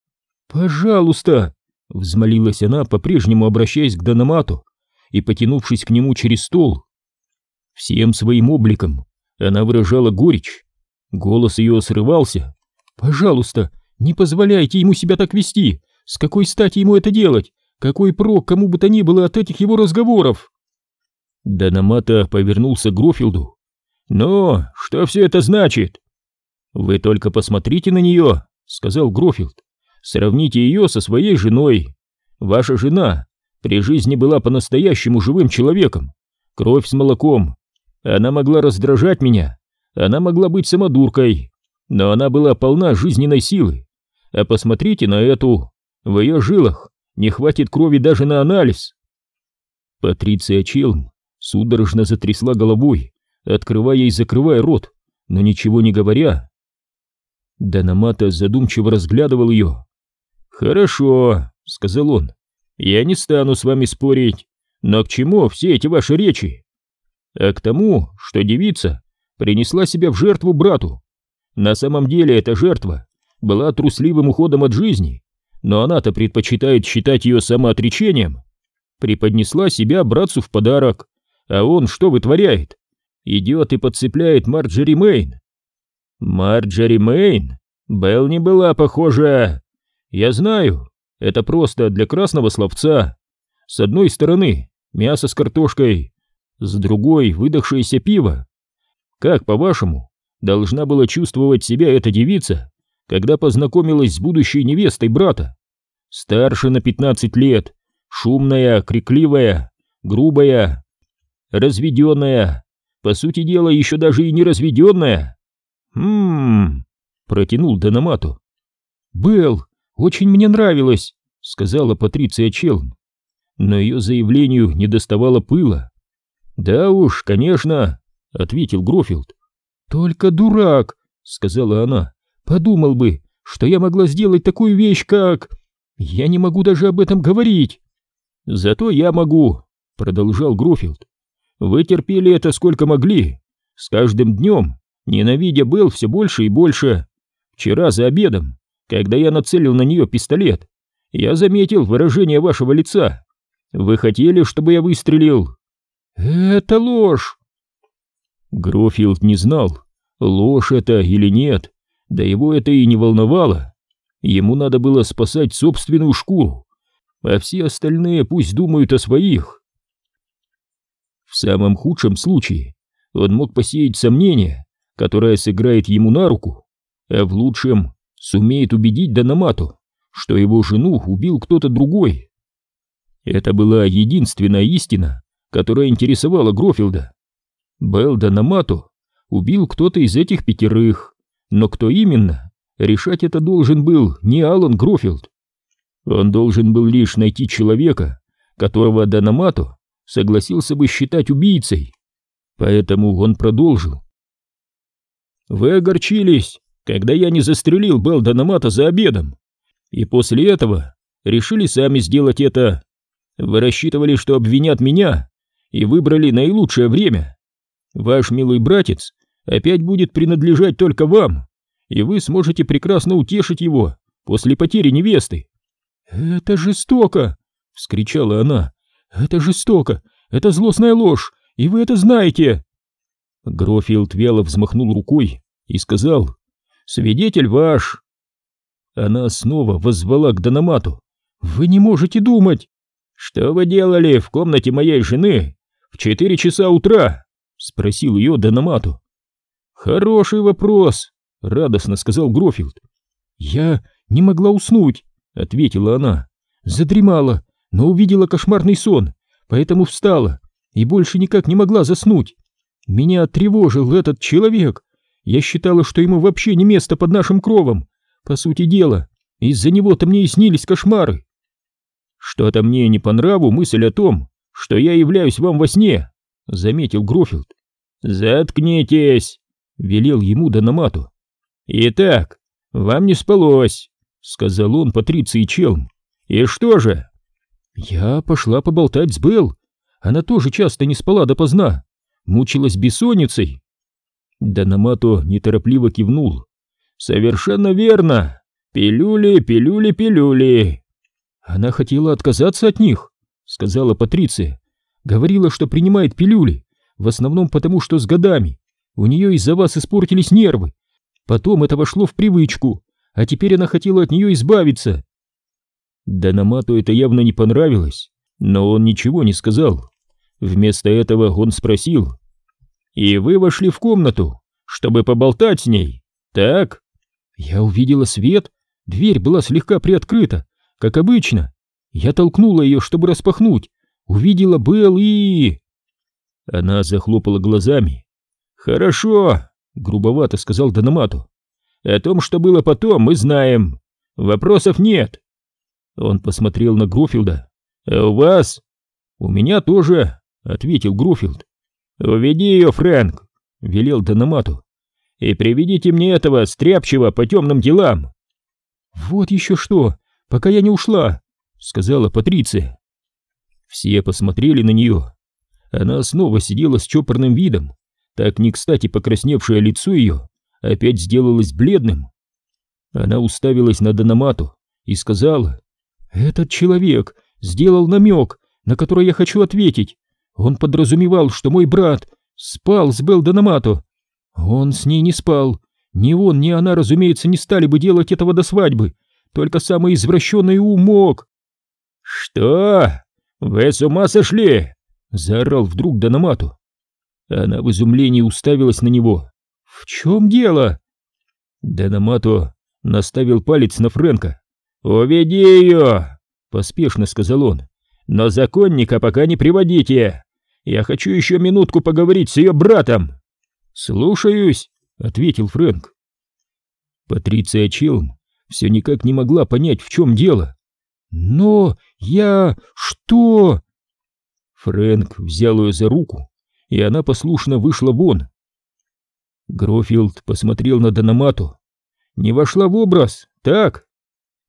Пожалуйста!» — взмолилась она, по-прежнему обращаясь к Дономату и потянувшись к нему через стол. Всем своим обликом она выражала горечь. Голос ее срывался. «Пожалуйста, не позволяйте ему себя так вести! С какой стати ему это делать? Какой прок кому бы то ни было от этих его разговоров?» Данамата повернулся к Грофилду. «Но что все это значит?» «Вы только посмотрите на нее», — сказал Грофилд. «Сравните ее со своей женой. Ваша жена при жизни была по-настоящему живым человеком. Кровь с молоком. Она могла раздражать меня. Она могла быть самодуркой. Но она была полна жизненной силы. А посмотрите на эту. В ее жилах не хватит крови даже на анализ. Патриция Челм судорожно затрясла головой, открывая и закрывая рот, но ничего не говоря. Данамата задумчиво разглядывал ее. «Хорошо», — сказал он, — «я не стану с вами спорить, но к чему все эти ваши речи?» «А к тому, что девица принесла себя в жертву брату. На самом деле эта жертва была трусливым уходом от жизни, но она-то предпочитает считать ее самоотречением. Преподнесла себя братцу в подарок, а он что вытворяет? Идет и подцепляет Марджери Мейн. Марджери Мейн? Белл не была похожа. Я знаю, это просто для красного словца. С одной стороны мясо с картошкой, с другой выдохшееся пиво. Как, по-вашему, должна была чувствовать себя эта девица, когда познакомилась с будущей невестой брата. Старше на 15 лет, шумная, крикливая, грубая, разведенная, по сути дела еще даже и не разведенная. «Хм...» — протянул Дономату. «Белл, очень мне нравилось», — сказала Патриция Челн. Но ее заявлению не доставало пыла. «Да уж, конечно», — ответил Грофилд. «Только дурак», — сказала она. Подумал бы, что я могла сделать такую вещь, как... Я не могу даже об этом говорить. Зато я могу, продолжал Груфилд. Вы терпели это сколько могли. С каждым днем, ненавидя Белл все больше и больше. Вчера за обедом, когда я нацелил на нее пистолет, я заметил выражение вашего лица. Вы хотели, чтобы я выстрелил? Это ложь. Грофилд не знал, ложь это или нет. Да его это и не волновало. Ему надо было спасать собственную шкуру, а все остальные пусть думают о своих. В самом худшем случае он мог посеять сомнение, которое сыграет ему на руку, а в лучшем сумеет убедить Дономату, что его жену убил кто-то другой. Это была единственная истина, которая интересовала Грофилда. Белл Дономату убил кто-то из этих пятерых, но кто именно, решать это должен был не Алан Грофилд. Он должен был лишь найти человека, которого Данамато согласился бы считать убийцей. Поэтому он продолжил. «Вы огорчились, когда я не застрелил Белл Данамата за обедом, и после этого решили сами сделать это. Вы рассчитывали, что обвинят меня, и выбрали наилучшее время. Ваш милый братец опять будет принадлежать только вам, и вы сможете прекрасно утешить его после потери невесты. «Это жестоко!» — вскричала она. «Это жестоко! Это злостная ложь, и вы это знаете!» Грофилд вяло взмахнул рукой и сказал «Свидетель ваш!» Она снова воззвала к Дономату. «Вы не можете думать!» «Что вы делали в комнате моей жены в четыре часа утра?» — спросил ее Дономату. «Хороший вопрос!» — радостно сказал Грофилд. «Я не могла уснуть», — ответила она. «Задремала, но увидела кошмарный сон, поэтому встала и больше никак не могла заснуть. Меня тревожил этот человек. Я считала, что ему вообще не место под нашим кровом. По сути дела, из-за него-то мне и снились кошмары. Что-то мне не по нраву мысль о том, что я являюсь вам во сне, заметил Грофилд. Заткнитесь, велел ему Дономату. Итак, вам не спалось, сказал он Патриции Челм. И что же? Я пошла поболтать с Белл. Она тоже часто не спала допоздна, мучилась бессонницей. Дономато неторопливо кивнул. «Совершенно верно! Пилюли, пилюли, пилюли!» «Она хотела отказаться от них», — сказала Патриция. «Говорила, что принимает пилюли, в основном потому, что с годами. У нее из-за вас испортились нервы. Потом это вошло в привычку, а теперь она хотела от нее избавиться». Дономату это явно не понравилось, но он ничего не сказал. Вместо этого он спросил. «И вы вошли в комнату, чтобы поболтать с ней, так?» Я увидела свет, дверь была слегка приоткрыта, как обычно. Я толкнула ее, чтобы распахнуть, увидела Белл и... Она захлопала глазами. «Хорошо», — грубовато сказал Дономату. «О том, что было потом, мы знаем. Вопросов нет». Он посмотрел на Груфилда. «А у вас?» «У меня тоже», — ответил Груфилд. «Уведи ее, Фрэнк», — велел Дономату и приведите мне этого стряпчего по темным делам. Вот еще что, пока я не ушла, сказала Патриция. Все посмотрели на нее. Она снова сидела с чопорным видом, так не кстати покрасневшее лицо ее опять сделалось бледным. Она уставилась на Дономату и сказала, «Этот человек сделал намек, на который я хочу ответить. Он подразумевал, что мой брат спал с Бел Дономато он с ней не спал. Ни он, ни она, разумеется, не стали бы делать этого до свадьбы. Только самый извращенный ум мог. «Что? Вы с ума сошли?» — заорал вдруг Дономату. Она в изумлении уставилась на него. «В чем дело?» Дономато наставил палец на Фрэнка. «Уведи ее!» — поспешно сказал он. «Но законника пока не приводите. Я хочу еще минутку поговорить с ее братом». «Слушаюсь», — ответил Фрэнк. Патриция Челм все никак не могла понять, в чем дело. «Но я... что?» Фрэнк взял ее за руку, и она послушно вышла вон. Грофилд посмотрел на Дономату. «Не вошла в образ, так?»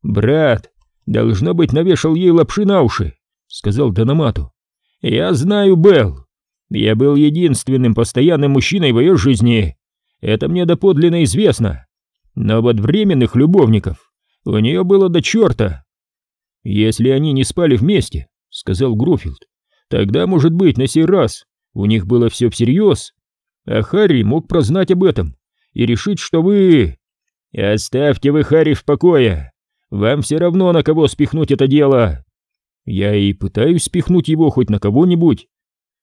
«Брат, должно быть, навешал ей лапши на уши», — сказал Дономату. «Я знаю Белл. Я был единственным постоянным мужчиной в ее жизни. Это мне доподлинно известно. Но вот временных любовников у нее было до черта. Если они не спали вместе, сказал Грофилд, тогда, может быть, на сей раз у них было все всерьез. А Харри мог прознать об этом и решить, что вы... Оставьте вы Харри в покое. Вам все равно на кого спихнуть это дело. Я и пытаюсь спихнуть его хоть на кого-нибудь.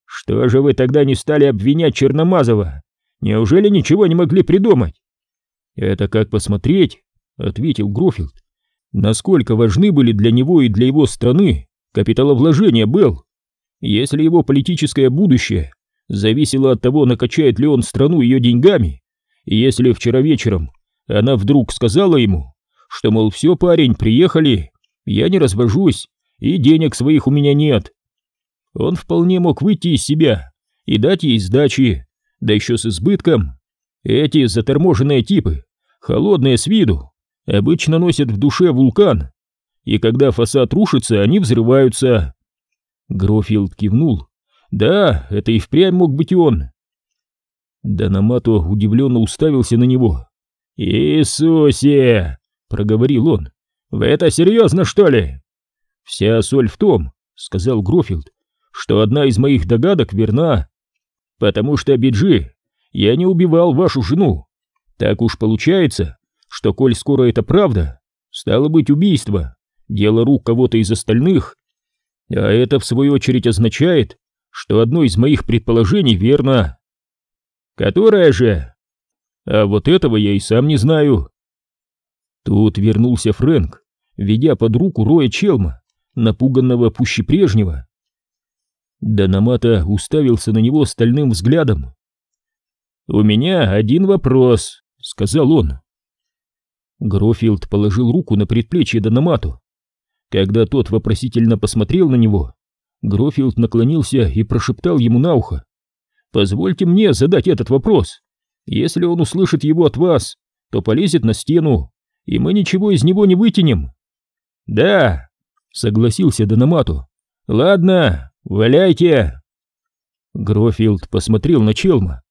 Что же вы тогда не стали обвинять Черномазова? Неужели ничего не могли придумать? Это как посмотреть, ответил Грофилд. Насколько важны были для него и для его страны капиталовложения был? Если его политическое будущее зависело от того, накачает ли он страну ее деньгами, и если вчера вечером она вдруг сказала ему, что, мол, все, парень, приехали, я не развожусь, и денег своих у меня нет, он вполне мог выйти из себя и дать ей сдачи, да еще с избытком. Эти заторможенные типы, холодные с виду, обычно носят в душе вулкан, и когда фасад рушится, они взрываются. Грофилд кивнул. Да, это и впрямь мог быть он. Данамато удивленно уставился на него. «Иисусе!» — проговорил он. «Вы это серьезно, что ли?» «Вся соль в том», — сказал Грофилд, что одна из моих догадок верна, потому что Биджи я не убивал вашу жену. Так уж получается, что коль скоро это правда, стало быть убийство, дело рук кого-то из остальных, а это в свою очередь означает, что одно из моих предположений верно. Которое же? А вот этого я и сам не знаю. Тут вернулся Фрэнк, ведя под руку Роя Челма, напуганного пуще прежнего. Дономата уставился на него стальным взглядом. «У меня один вопрос», — сказал он. Грофилд положил руку на предплечье Дономату. Когда тот вопросительно посмотрел на него, Грофилд наклонился и прошептал ему на ухо. «Позвольте мне задать этот вопрос. Если он услышит его от вас, то полезет на стену, и мы ничего из него не вытянем». «Да», — согласился Дономату. «Ладно, валяйте». Грофилд посмотрел на Челма.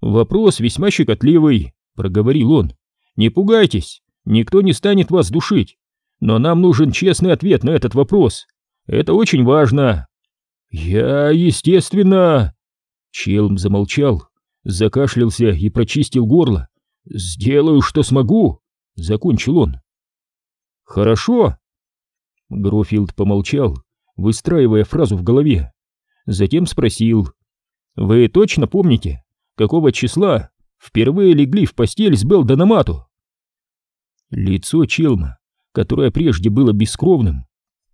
«Вопрос весьма щекотливый», — проговорил он. «Не пугайтесь, никто не станет вас душить, но нам нужен честный ответ на этот вопрос. Это очень важно. Я, естественно... Челм замолчал, закашлялся и прочистил горло. Сделаю, что смогу, закончил он. Хорошо. Грофилд помолчал, выстраивая фразу в голове. Затем спросил. Вы точно помните, какого числа впервые легли в постель с Белдономату? Лицо Челма, которое прежде было бескровным,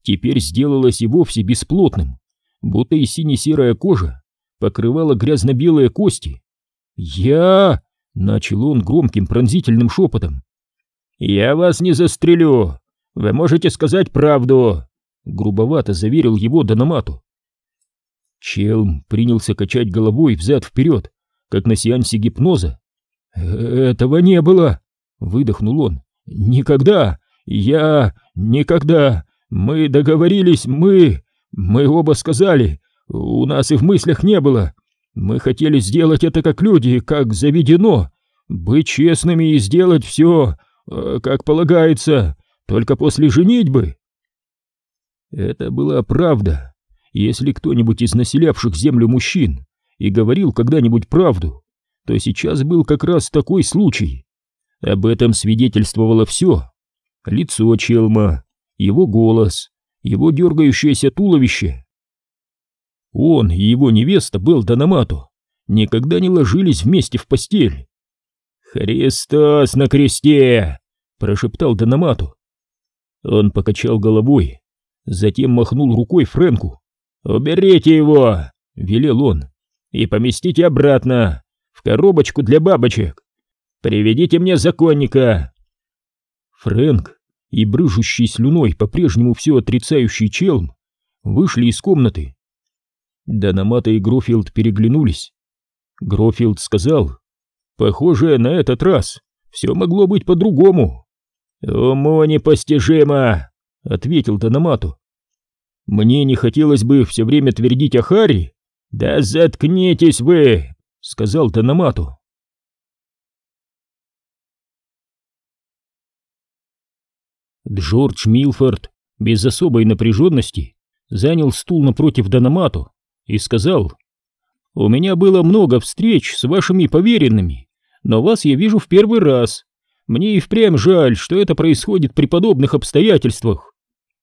теперь сделалось и вовсе бесплотным, будто и сине-серая кожа покрывала грязно-белые кости. «Я...» — начал он громким пронзительным шепотом. «Я вас не застрелю! Вы можете сказать правду!» — грубовато заверил его Дономату. Челм принялся качать головой взад-вперед, как на сеансе гипноза. «Этого не было!» — выдохнул он. «Никогда! Я... никогда! Мы договорились, мы... Мы оба сказали, у нас и в мыслях не было. Мы хотели сделать это как люди, как заведено, быть честными и сделать все, э, как полагается, только после женитьбы. Это была правда. Если кто-нибудь из населявших землю мужчин и говорил когда-нибудь правду, то сейчас был как раз такой случай. Об этом свидетельствовало все. Лицо Челма, его голос, его дергающееся туловище. Он и его невеста Белл Дономату никогда не ложились вместе в постель. «Христос на кресте!» — прошептал Дономату. Он покачал головой, затем махнул рукой Фрэнку. «Уберите его!» — велел он. «И поместите обратно, в коробочку для бабочек. Приведите мне законника!» Фрэнк и брыжущий слюной по-прежнему все отрицающий челм вышли из комнаты. Дономата и Грофилд переглянулись. Грофилд сказал, «Похоже, на этот раз все могло быть по-другому». «Уму непостижимо», — ответил Дономату. «Мне не хотелось бы все время твердить о Харри». «Да заткнитесь вы», — сказал Дономату. Джордж Милфорд без особой напряженности занял стул напротив Дономату и сказал, «У меня было много встреч с вашими поверенными, но вас я вижу в первый раз. Мне и впрямь жаль, что это происходит при подобных обстоятельствах».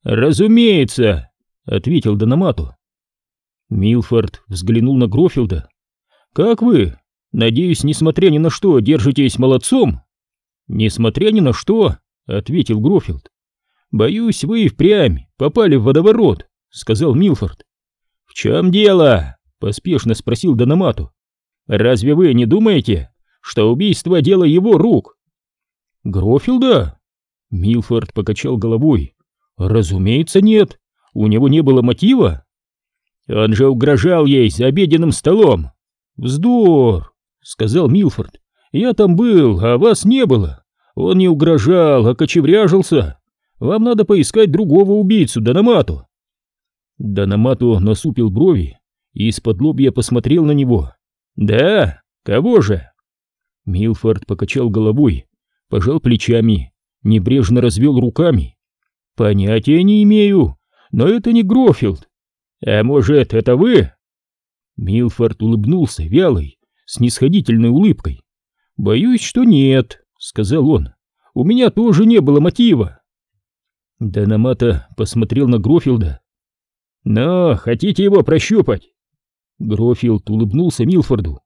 «Разумеется», — ответил Дономату. Милфорд взглянул на Грофилда. «Как вы? Надеюсь, несмотря ни на что, держитесь молодцом?» «Несмотря ни на что», — ответил Грофилд. «Боюсь, вы впрямь попали в водоворот», — сказал Милфорд. «В чем дело?» — поспешно спросил Дономату. «Разве вы не думаете, что убийство — дело его рук?» «Грофилда?» Милфорд покачал головой. «Разумеется, нет. У него не было мотива». «Он же угрожал ей за обеденным столом». «Вздор!» — сказал Милфорд. «Я там был, а вас не было. Он не угрожал, а кочевряжился. Вам надо поискать другого убийцу, Дономату. Дономату насупил брови и из-под лобья посмотрел на него. Да, кого же? Милфорд покачал головой, пожал плечами, небрежно развел руками. Понятия не имею, но это не Грофилд. А может, это вы? Милфорд улыбнулся вялой, снисходительной улыбкой. «Боюсь, что нет», — сказал он. «У меня тоже не было мотива». Данамата посмотрел на Грофилда. «Но хотите его прощупать?» Грофилд улыбнулся Милфорду.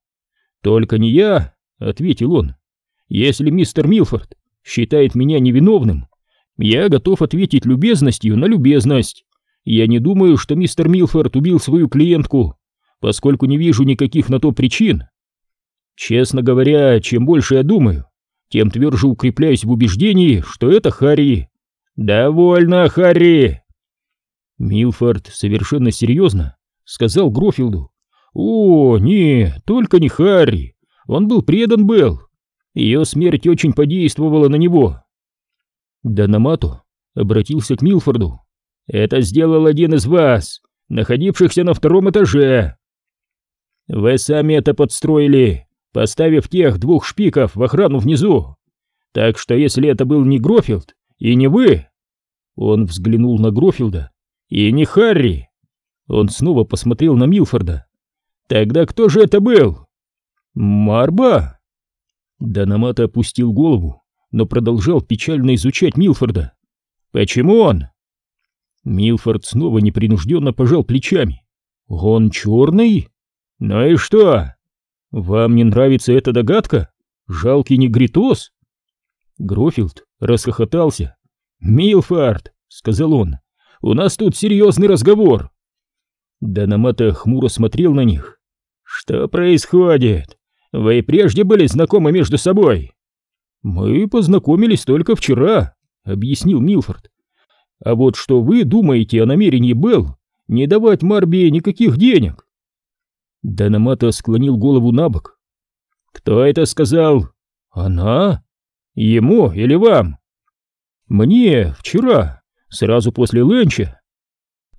«Только не я», — ответил он. «Если мистер Милфорд считает меня невиновным, я готов ответить любезностью на любезность. Я не думаю, что мистер Милфорд убил свою клиентку, поскольку не вижу никаких на то причин. Честно говоря, чем больше я думаю, тем тверже укрепляюсь в убеждении, что это Харри. «Довольно, Харри!» Милфорд совершенно серьезно сказал Грофилду. «О, не, только не Харри. Он был предан Белл. Ее смерть очень подействовала на него». Данамато обратился к Милфорду. «Это сделал один из вас, находившихся на втором этаже. Вы сами это подстроили, поставив тех двух шпиков в охрану внизу. Так что если это был не Грофилд и не вы...» Он взглянул на Грофилда. «И не Харри!» Он снова посмотрел на Милфорда. «Тогда кто же это был?» «Марба?» Данамата опустил голову, но продолжал печально изучать Милфорда. «Почему он?» Милфорд снова непринужденно пожал плечами. «Он черный? Ну и что? Вам не нравится эта догадка? Жалкий негритос?» Грофилд расхохотался. «Милфорд», — сказал он, — «у нас тут серьезный разговор». Данамата хмуро смотрел на них. «Что происходит? Вы прежде были знакомы между собой?» «Мы познакомились только вчера», — объяснил Милфорд. «А вот что вы думаете о намерении Белл не давать Марби никаких денег?» Данамата склонил голову на бок. «Кто это сказал? Она? Ему или вам?» «Мне, вчера, сразу после ленча».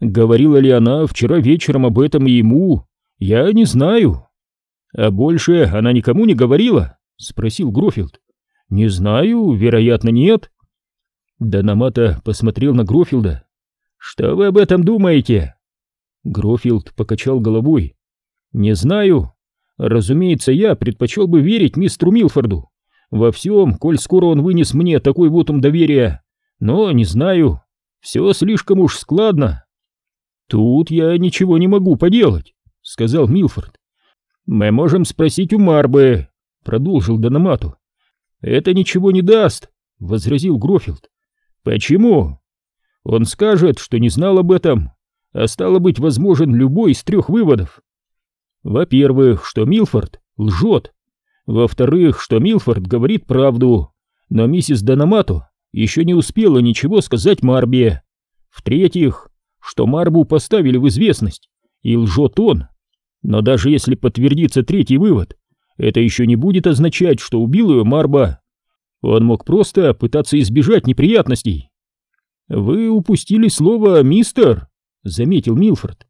Говорила ли она вчера вечером об этом ему, я не знаю. «А больше она никому не говорила?» — спросил Грофилд. «Не знаю, вероятно, нет». Данамата посмотрел на Грофилда. «Что вы об этом думаете?» Грофилд покачал головой. «Не знаю. Разумеется, я предпочел бы верить мистеру Милфорду. Во всем, коль скоро он вынес мне такой вотум доверия. Но не знаю. Все слишком уж складно». «Тут я ничего не могу поделать», — сказал Милфорд. «Мы можем спросить у Марбы», — продолжил Данамату. «Это ничего не даст», — возразил Грофилд. «Почему?» «Он скажет, что не знал об этом, а стало быть, возможен любой из трех выводов. Во-первых, что Милфорд лжет. Во-вторых, что Милфорд говорит правду, но миссис Данамату еще не успела ничего сказать Марбе. В-третьих, что Марбу поставили в известность, и лжет он. Но даже если подтвердится третий вывод, это еще не будет означать, что убил ее Марба. Он мог просто пытаться избежать неприятностей. «Вы упустили слово «мистер», — заметил Милфорд.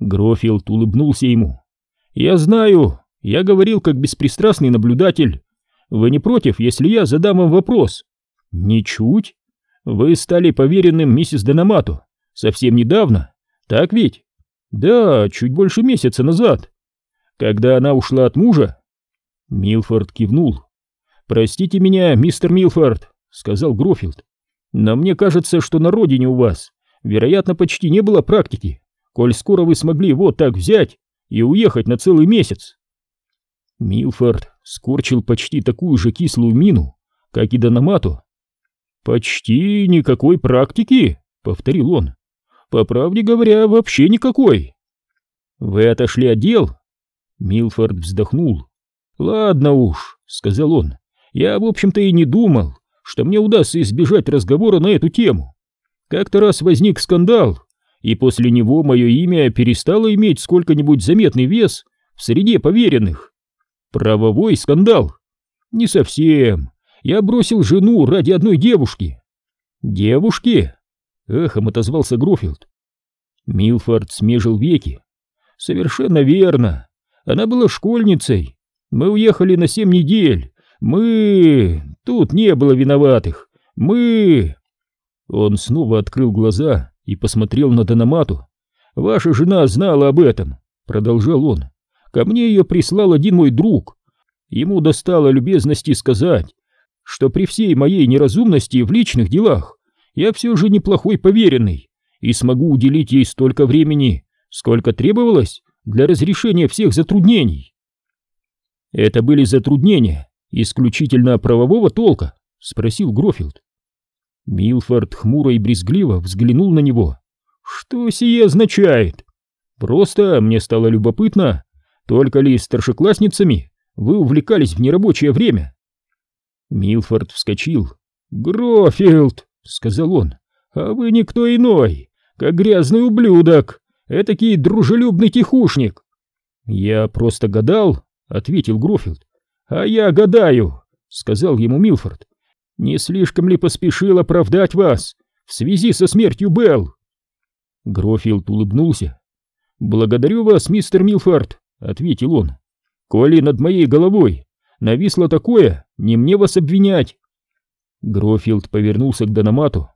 Грофилд улыбнулся ему. «Я знаю, я говорил как беспристрастный наблюдатель. Вы не против, если я задам вам вопрос?» «Ничуть. Вы стали поверенным миссис Денамату совсем недавно, так ведь?» Да, чуть больше месяца назад. Когда она ушла от мужа? Милфорд кивнул. Простите меня, мистер Милфорд, сказал Грофилд. Но мне кажется, что на родине у вас, вероятно, почти не было практики, коль скоро вы смогли вот так взять и уехать на целый месяц. Милфорд скорчил почти такую же кислую мину, как и Дономату. «Почти никакой практики», — повторил он. По правде говоря, вообще никакой. Вы отошли от дел? Милфорд вздохнул. Ладно уж, сказал он. Я, в общем-то, и не думал, что мне удастся избежать разговора на эту тему. Как-то раз возник скандал, и после него мое имя перестало иметь сколько-нибудь заметный вес в среде поверенных. Правовой скандал? Не совсем. Я бросил жену ради одной девушки. Девушки? Эхом отозвался Грофилд. Милфорд смежил веки. Совершенно верно. Она была школьницей. Мы уехали на семь недель. Мы... Тут не было виноватых. Мы... Он снова открыл глаза и посмотрел на Дономату. «Ваша жена знала об этом», — продолжал он. Ко мне ее прислал один мой друг. Ему достало любезности сказать, что при всей моей неразумности в личных делах я все же неплохой поверенный и смогу уделить ей столько времени, сколько требовалось для разрешения всех затруднений. Это были затруднения исключительно правового толка, спросил Грофилд. Милфорд хмуро и брезгливо взглянул на него. Что сие означает? Просто мне стало любопытно, только ли старшеклассницами вы увлекались в нерабочее время? Милфорд вскочил. «Грофилд!» — сказал он. «А вы никто иной, как грязный ублюдок, этакий дружелюбный тихушник». «Я просто гадал», — ответил Грофилд. «А я гадаю», — сказал ему Милфорд. «Не слишком ли поспешил оправдать вас в связи со смертью Белл?» Грофилд улыбнулся. «Благодарю вас, мистер Милфорд», — ответил он. «Коли над моей головой нависло такое, не мне вас обвинять. Грофилд повернулся к Дономату.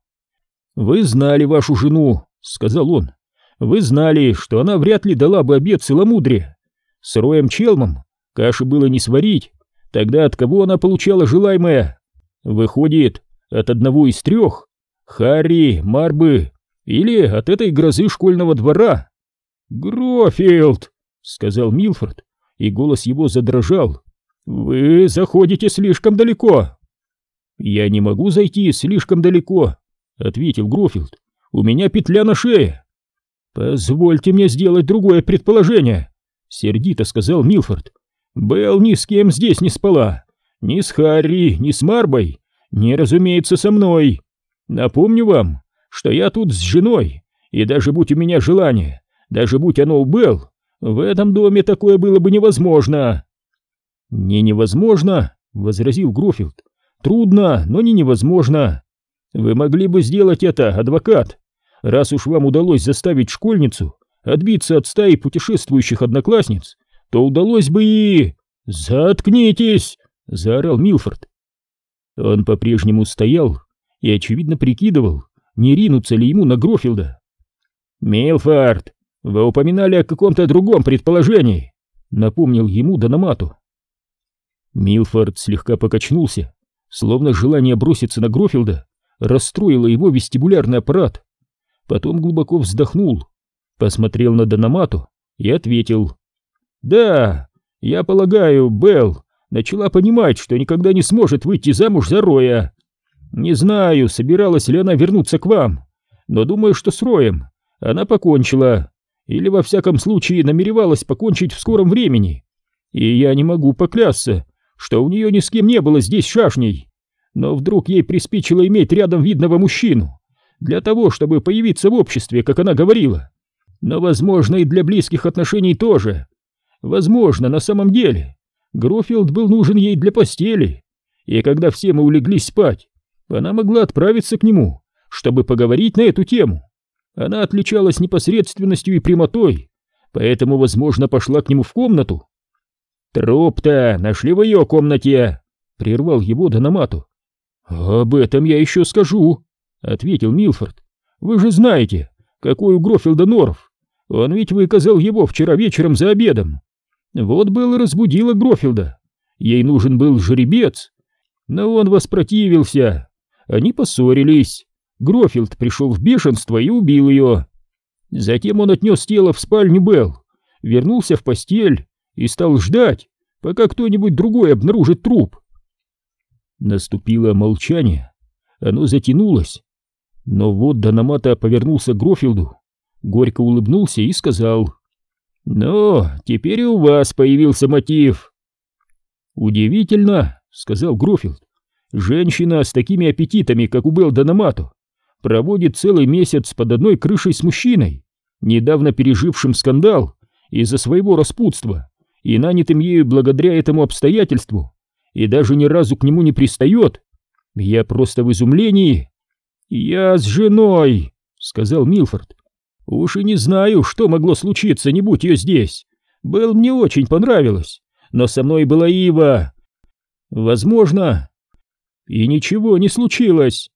«Вы знали вашу жену», — сказал он. «Вы знали, что она вряд ли дала бы обед целомудрия. С Роем Челмом каши было не сварить. Тогда от кого она получала желаемое? Выходит, от одного из трех. Харри, Марбы или от этой грозы школьного двора?» «Грофилд», — сказал Милфорд, и голос его задрожал. «Вы заходите слишком далеко!» «Я не могу зайти слишком далеко», — ответил Грофилд. «У меня петля на шее». «Позвольте мне сделать другое предположение», — сердито сказал Милфорд. «Белл ни с кем здесь не спала. Ни с Харри, ни с Марбой, ни, разумеется, со мной. Напомню вам, что я тут с женой, и даже будь у меня желание, даже будь оно у Белл, в этом доме такое было бы невозможно». «Не невозможно», — возразил Грофилд. «Трудно, но не невозможно. Вы могли бы сделать это, адвокат, раз уж вам удалось заставить школьницу отбиться от стаи путешествующих одноклассниц, то удалось бы и...» «Заткнитесь!» — заорал Милфорд. Он по-прежнему стоял и, очевидно, прикидывал, не ринуться ли ему на Грофилда. «Милфорд, вы упоминали о каком-то другом предположении», — напомнил ему Дономату. Милфорд слегка покачнулся, словно желание броситься на Грофилда расстроило его вестибулярный аппарат. Потом глубоко вздохнул, посмотрел на Дономату и ответил. «Да, я полагаю, Белл начала понимать, что никогда не сможет выйти замуж за Роя. Не знаю, собиралась ли она вернуться к вам, но думаю, что с Роем она покончила, или во всяком случае намеревалась покончить в скором времени. И я не могу поклясться, что у нее ни с кем не было здесь шашней, но вдруг ей приспичило иметь рядом видного мужчину, для того, чтобы появиться в обществе, как она говорила. Но, возможно, и для близких отношений тоже. Возможно, на самом деле, Грофилд был нужен ей для постели, и когда все мы улеглись спать, она могла отправиться к нему, чтобы поговорить на эту тему. Она отличалась непосредственностью и прямотой, поэтому, возможно, пошла к нему в комнату, «Труп-то нашли в ее комнате!» — прервал его Дономату. «Об этом я еще скажу», — ответил Милфорд. «Вы же знаете, какой у Грофилда норов. Он ведь выказал его вчера вечером за обедом. Вот Белла разбудила Грофилда. Ей нужен был жеребец, но он воспротивился. Они поссорились. Грофилд пришел в бешенство и убил ее. Затем он отнес тело в спальню Белл, вернулся в постель и стал ждать, пока кто-нибудь другой обнаружит труп. Наступило молчание, оно затянулось. Но вот Дономата повернулся к Грофилду, горько улыбнулся и сказал, «Но теперь и у вас появился мотив». «Удивительно», — сказал Грофилд, «женщина с такими аппетитами, как у Белл Дономато, проводит целый месяц под одной крышей с мужчиной, недавно пережившим скандал из-за своего распутства и нанятым ею благодаря этому обстоятельству, и даже ни разу к нему не пристает. Я просто в изумлении. «Я с женой», — сказал Милфорд. «Уж и не знаю, что могло случиться, не будь ее здесь. Белл мне очень понравилось, но со мной была Ива. Возможно, и ничего не случилось».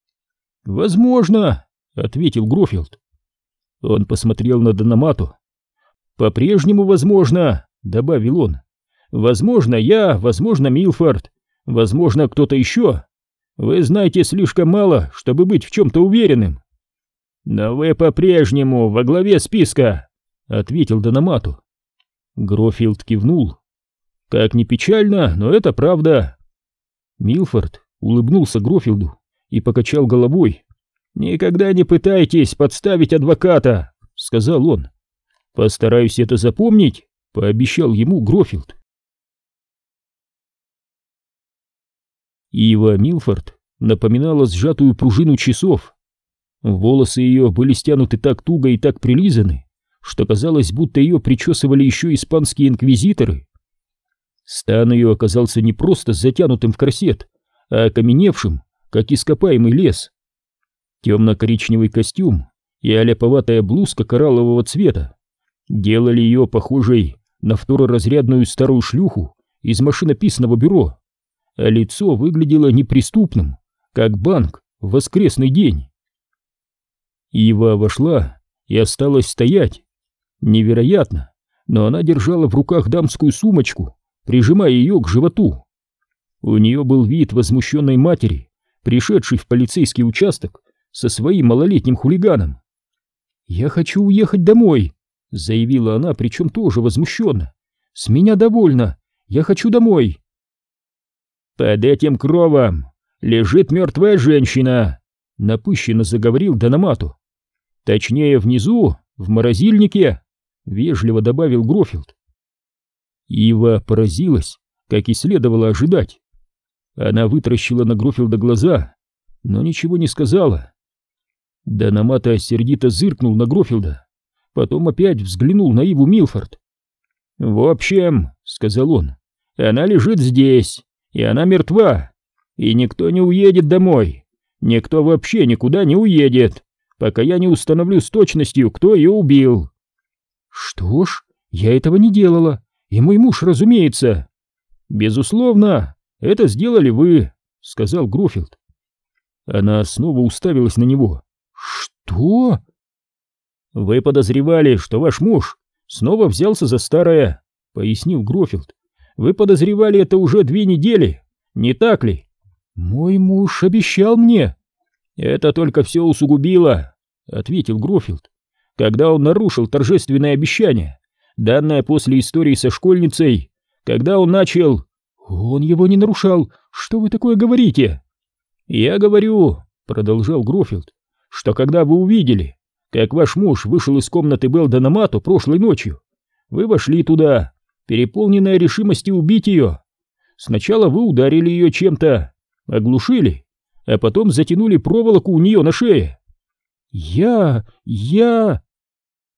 «Возможно», — ответил Грофилд. Он посмотрел на Дономату. «По-прежнему возможно, — добавил он. «Возможно, я, возможно, Милфорд, возможно, кто-то еще. Вы знаете слишком мало, чтобы быть в чем-то уверенным». «Но вы по-прежнему во главе списка», — ответил Дономату. Грофилд кивнул. «Как ни печально, но это правда». Милфорд улыбнулся Грофилду и покачал головой. «Никогда не пытайтесь подставить адвоката», — сказал он. «Постараюсь это запомнить», — пообещал ему Грофилд. Ива Милфорд напоминала сжатую пружину часов. Волосы ее были стянуты так туго и так прилизаны, что казалось, будто ее причесывали еще испанские инквизиторы. Стан ее оказался не просто затянутым в корсет, а окаменевшим, как ископаемый лес. Темно-коричневый костюм и оляповатая блузка кораллового цвета делали ее похожей на второразрядную старую шлюху из машинописного бюро, а лицо выглядело неприступным, как банк в воскресный день. Ива вошла и осталась стоять. Невероятно, но она держала в руках дамскую сумочку, прижимая ее к животу. У нее был вид возмущенной матери, пришедшей в полицейский участок со своим малолетним хулиганом. «Я хочу уехать домой», — заявила она, причем тоже возмущенно. «С меня довольно, я хочу домой». «Под этим кровом лежит мертвая женщина», — напыщенно заговорил Дономату. «Точнее, внизу, в морозильнике», — вежливо добавил Грофилд. Ива поразилась, как и следовало ожидать. Она вытращила на Грофилда глаза, но ничего не сказала. Дономата сердито зыркнул на Грофилда, потом опять взглянул на Иву Милфорд. «В общем», — сказал он, — «она лежит здесь, и она мертва, и никто не уедет домой, никто вообще никуда не уедет, пока я не установлю с точностью, кто ее убил». «Что ж, я этого не делала, и мой муж, разумеется». «Безусловно, это сделали вы», — сказал Грофилд. Она снова уставилась на него. «Что?» «Вы подозревали, что ваш муж снова взялся за старое», — пояснил Грофилд. «Вы подозревали это уже две недели, не так ли?» «Мой муж обещал мне». «Это только все усугубило», — ответил Грофилд. «Когда он нарушил торжественное обещание, данное после истории со школьницей, когда он начал...» «Он его не нарушал, что вы такое говорите?» «Я говорю», — продолжал Грофилд, что когда вы увидели, как ваш муж вышел из комнаты Белдена Мату прошлой ночью, вы вошли туда, переполненная решимостью убить ее. Сначала вы ударили ее чем-то, оглушили, а потом затянули проволоку у нее на шее. Я... я...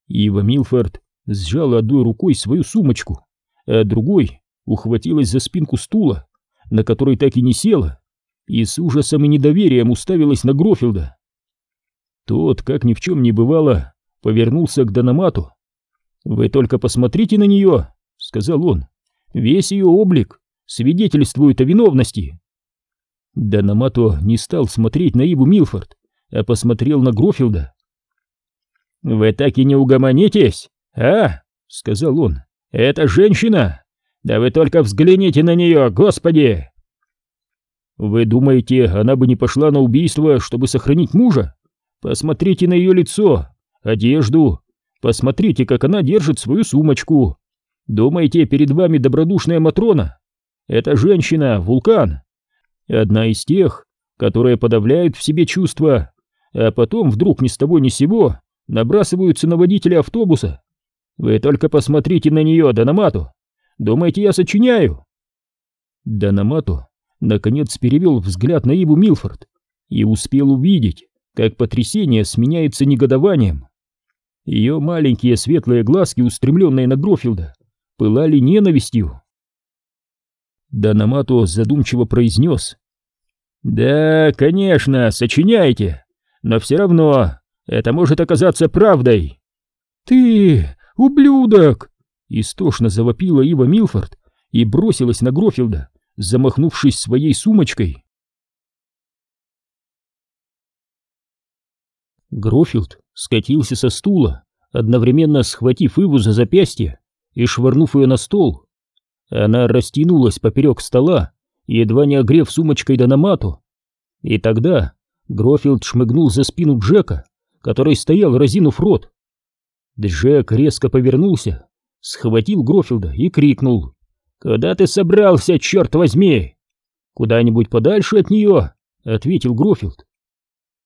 Ива Милфорд сжала одной рукой свою сумочку, а другой ухватилась за спинку стула, на которой так и не села, и с ужасом и недоверием уставилась на Грофилда. Тот, как ни в чем не бывало, повернулся к Дономату. «Вы только посмотрите на нее», — сказал он. «Весь ее облик свидетельствует о виновности». Дономато не стал смотреть на Иву Милфорд, а посмотрел на Грофилда. «Вы так и не угомонитесь, а?» — сказал он. «Это женщина? Да вы только взгляните на нее, господи!» «Вы думаете, она бы не пошла на убийство, чтобы сохранить мужа?» Посмотрите на ее лицо, одежду, посмотрите, как она держит свою сумочку. Думаете, перед вами добродушная Матрона? Это женщина, вулкан. Одна из тех, которые подавляют в себе чувства, а потом вдруг ни с того ни с сего набрасываются на водителя автобуса. Вы только посмотрите на нее, Дономату. Думаете, я сочиняю? Дономату наконец перевел взгляд на Иву Милфорд и успел увидеть, как потрясение сменяется негодованием. Ее маленькие светлые глазки, устремленные на Грофилда, пылали ненавистью. Данамато задумчиво произнес. «Да, конечно, сочиняйте, но все равно это может оказаться правдой». «Ты, ублюдок!» Истошно завопила Ива Милфорд и бросилась на Грофилда, замахнувшись своей сумочкой. Грофилд скатился со стула, одновременно схватив Иву за запястье и швырнув ее на стол. Она растянулась поперек стола, едва не огрев сумочкой Дономату. И тогда Грофилд шмыгнул за спину Джека, который стоял разинув рот. Джек резко повернулся, схватил Грофилда и крикнул. «Куда ты собрался, черт возьми?» «Куда-нибудь подальше от нее», — ответил Грофилд.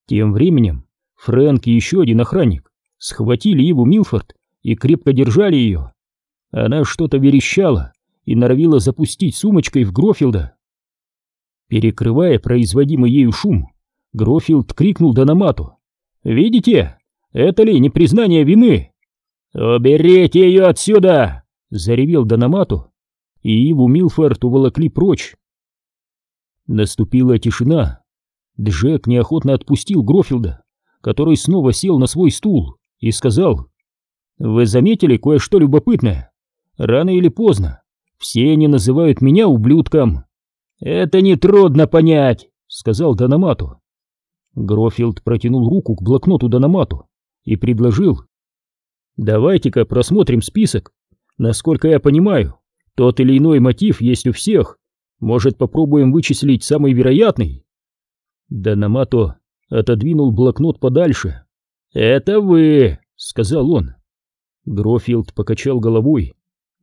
Тем временем Фрэнк и еще один охранник схватили Иву Милфорд и крепко держали ее. Она что-то верещала и норовила запустить сумочкой в Грофилда. Перекрывая производимый ею шум, Грофилд крикнул Дономату. «Видите? Это ли не признание вины?» «Уберите ее отсюда!» — заревел Дономату, и Иву Милфорд уволокли прочь. Наступила тишина. Джек неохотно отпустил Грофилда, который снова сел на свой стул и сказал, «Вы заметили кое-что любопытное? Рано или поздно все они называют меня ублюдком». «Это нетрудно понять», — сказал Дономату. Грофилд протянул руку к блокноту Дономату и предложил, «Давайте-ка просмотрим список. Насколько я понимаю, тот или иной мотив есть у всех. Может, попробуем вычислить самый вероятный?» Дономато отодвинул блокнот подальше. «Это вы!» — сказал он. Грофилд покачал головой.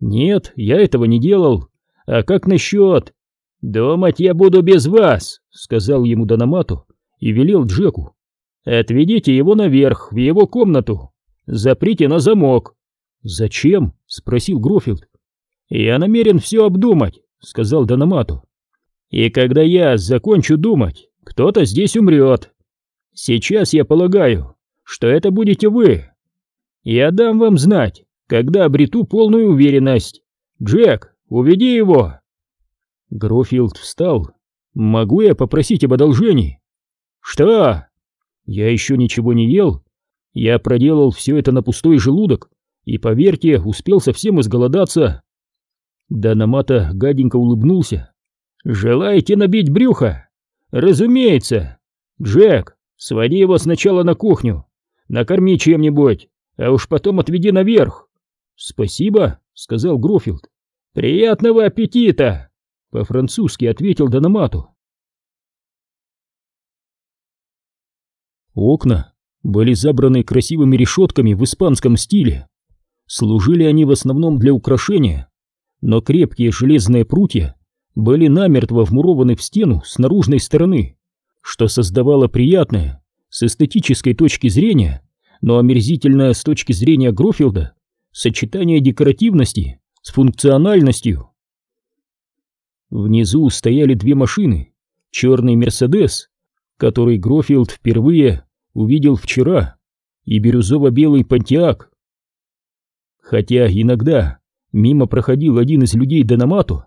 «Нет, я этого не делал. А как насчет...» «Думать я буду без вас», — сказал ему Дономату и велел Джеку. «Отведите его наверх, в его комнату. Заприте на замок». «Зачем?» — спросил Грофилд. «Я намерен все обдумать», — сказал Дономату. «И когда я закончу думать, кто-то здесь умрет. Сейчас я полагаю, что это будете вы. Я дам вам знать, когда обрету полную уверенность. Джек, уведи его!» Грофилд встал. «Могу я попросить об одолжении?» «Что?» «Я еще ничего не ел. Я проделал все это на пустой желудок и, поверьте, успел совсем изголодаться». Данамата гаденько улыбнулся. «Желаете набить брюхо?» «Разумеется! Джек, своди его сначала на кухню, накорми чем-нибудь, а уж потом отведи наверх!» «Спасибо!» — сказал Грофилд. «Приятного аппетита!» — по-французски ответил Дономату. Окна были забраны красивыми решетками в испанском стиле. Служили они в основном для украшения, но крепкие железные прутья были намертво вмурованы в стену с наружной стороны, что создавало приятное, с эстетической точки зрения, но омерзительное с точки зрения Грофилда, сочетание декоративности с функциональностью. Внизу стояли две машины, черный «Мерседес», который Грофилд впервые увидел вчера, и бирюзово-белый «Понтиак». Хотя иногда мимо проходил один из людей Дономату,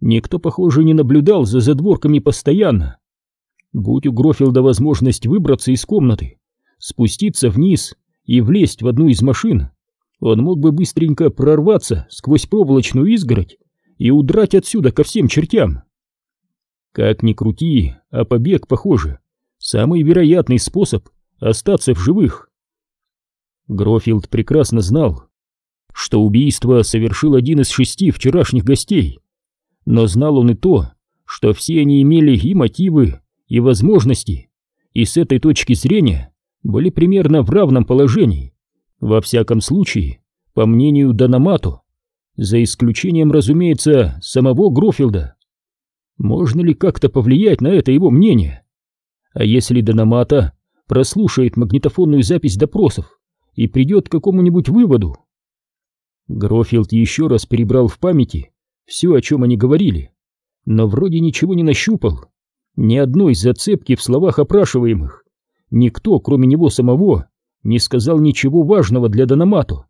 Никто, похоже, не наблюдал за задворками постоянно. Будь у Грофилда возможность выбраться из комнаты, спуститься вниз и влезть в одну из машин, он мог бы быстренько прорваться сквозь проволочную изгородь и удрать отсюда ко всем чертям. Как ни крути, а побег, похоже, самый вероятный способ остаться в живых. Грофилд прекрасно знал, что убийство совершил один из шести вчерашних гостей, но знал он и то, что все они имели и мотивы, и возможности, и с этой точки зрения были примерно в равном положении. Во всяком случае, по мнению Данамату, за исключением, разумеется, самого Грофилда. Можно ли как-то повлиять на это его мнение? А если Данамата прослушает магнитофонную запись допросов и придет к какому-нибудь выводу? Грофилд еще раз перебрал в памяти все, о чем они говорили, но вроде ничего не нащупал, ни одной зацепки в словах опрашиваемых. Никто, кроме него самого, не сказал ничего важного для Дономату.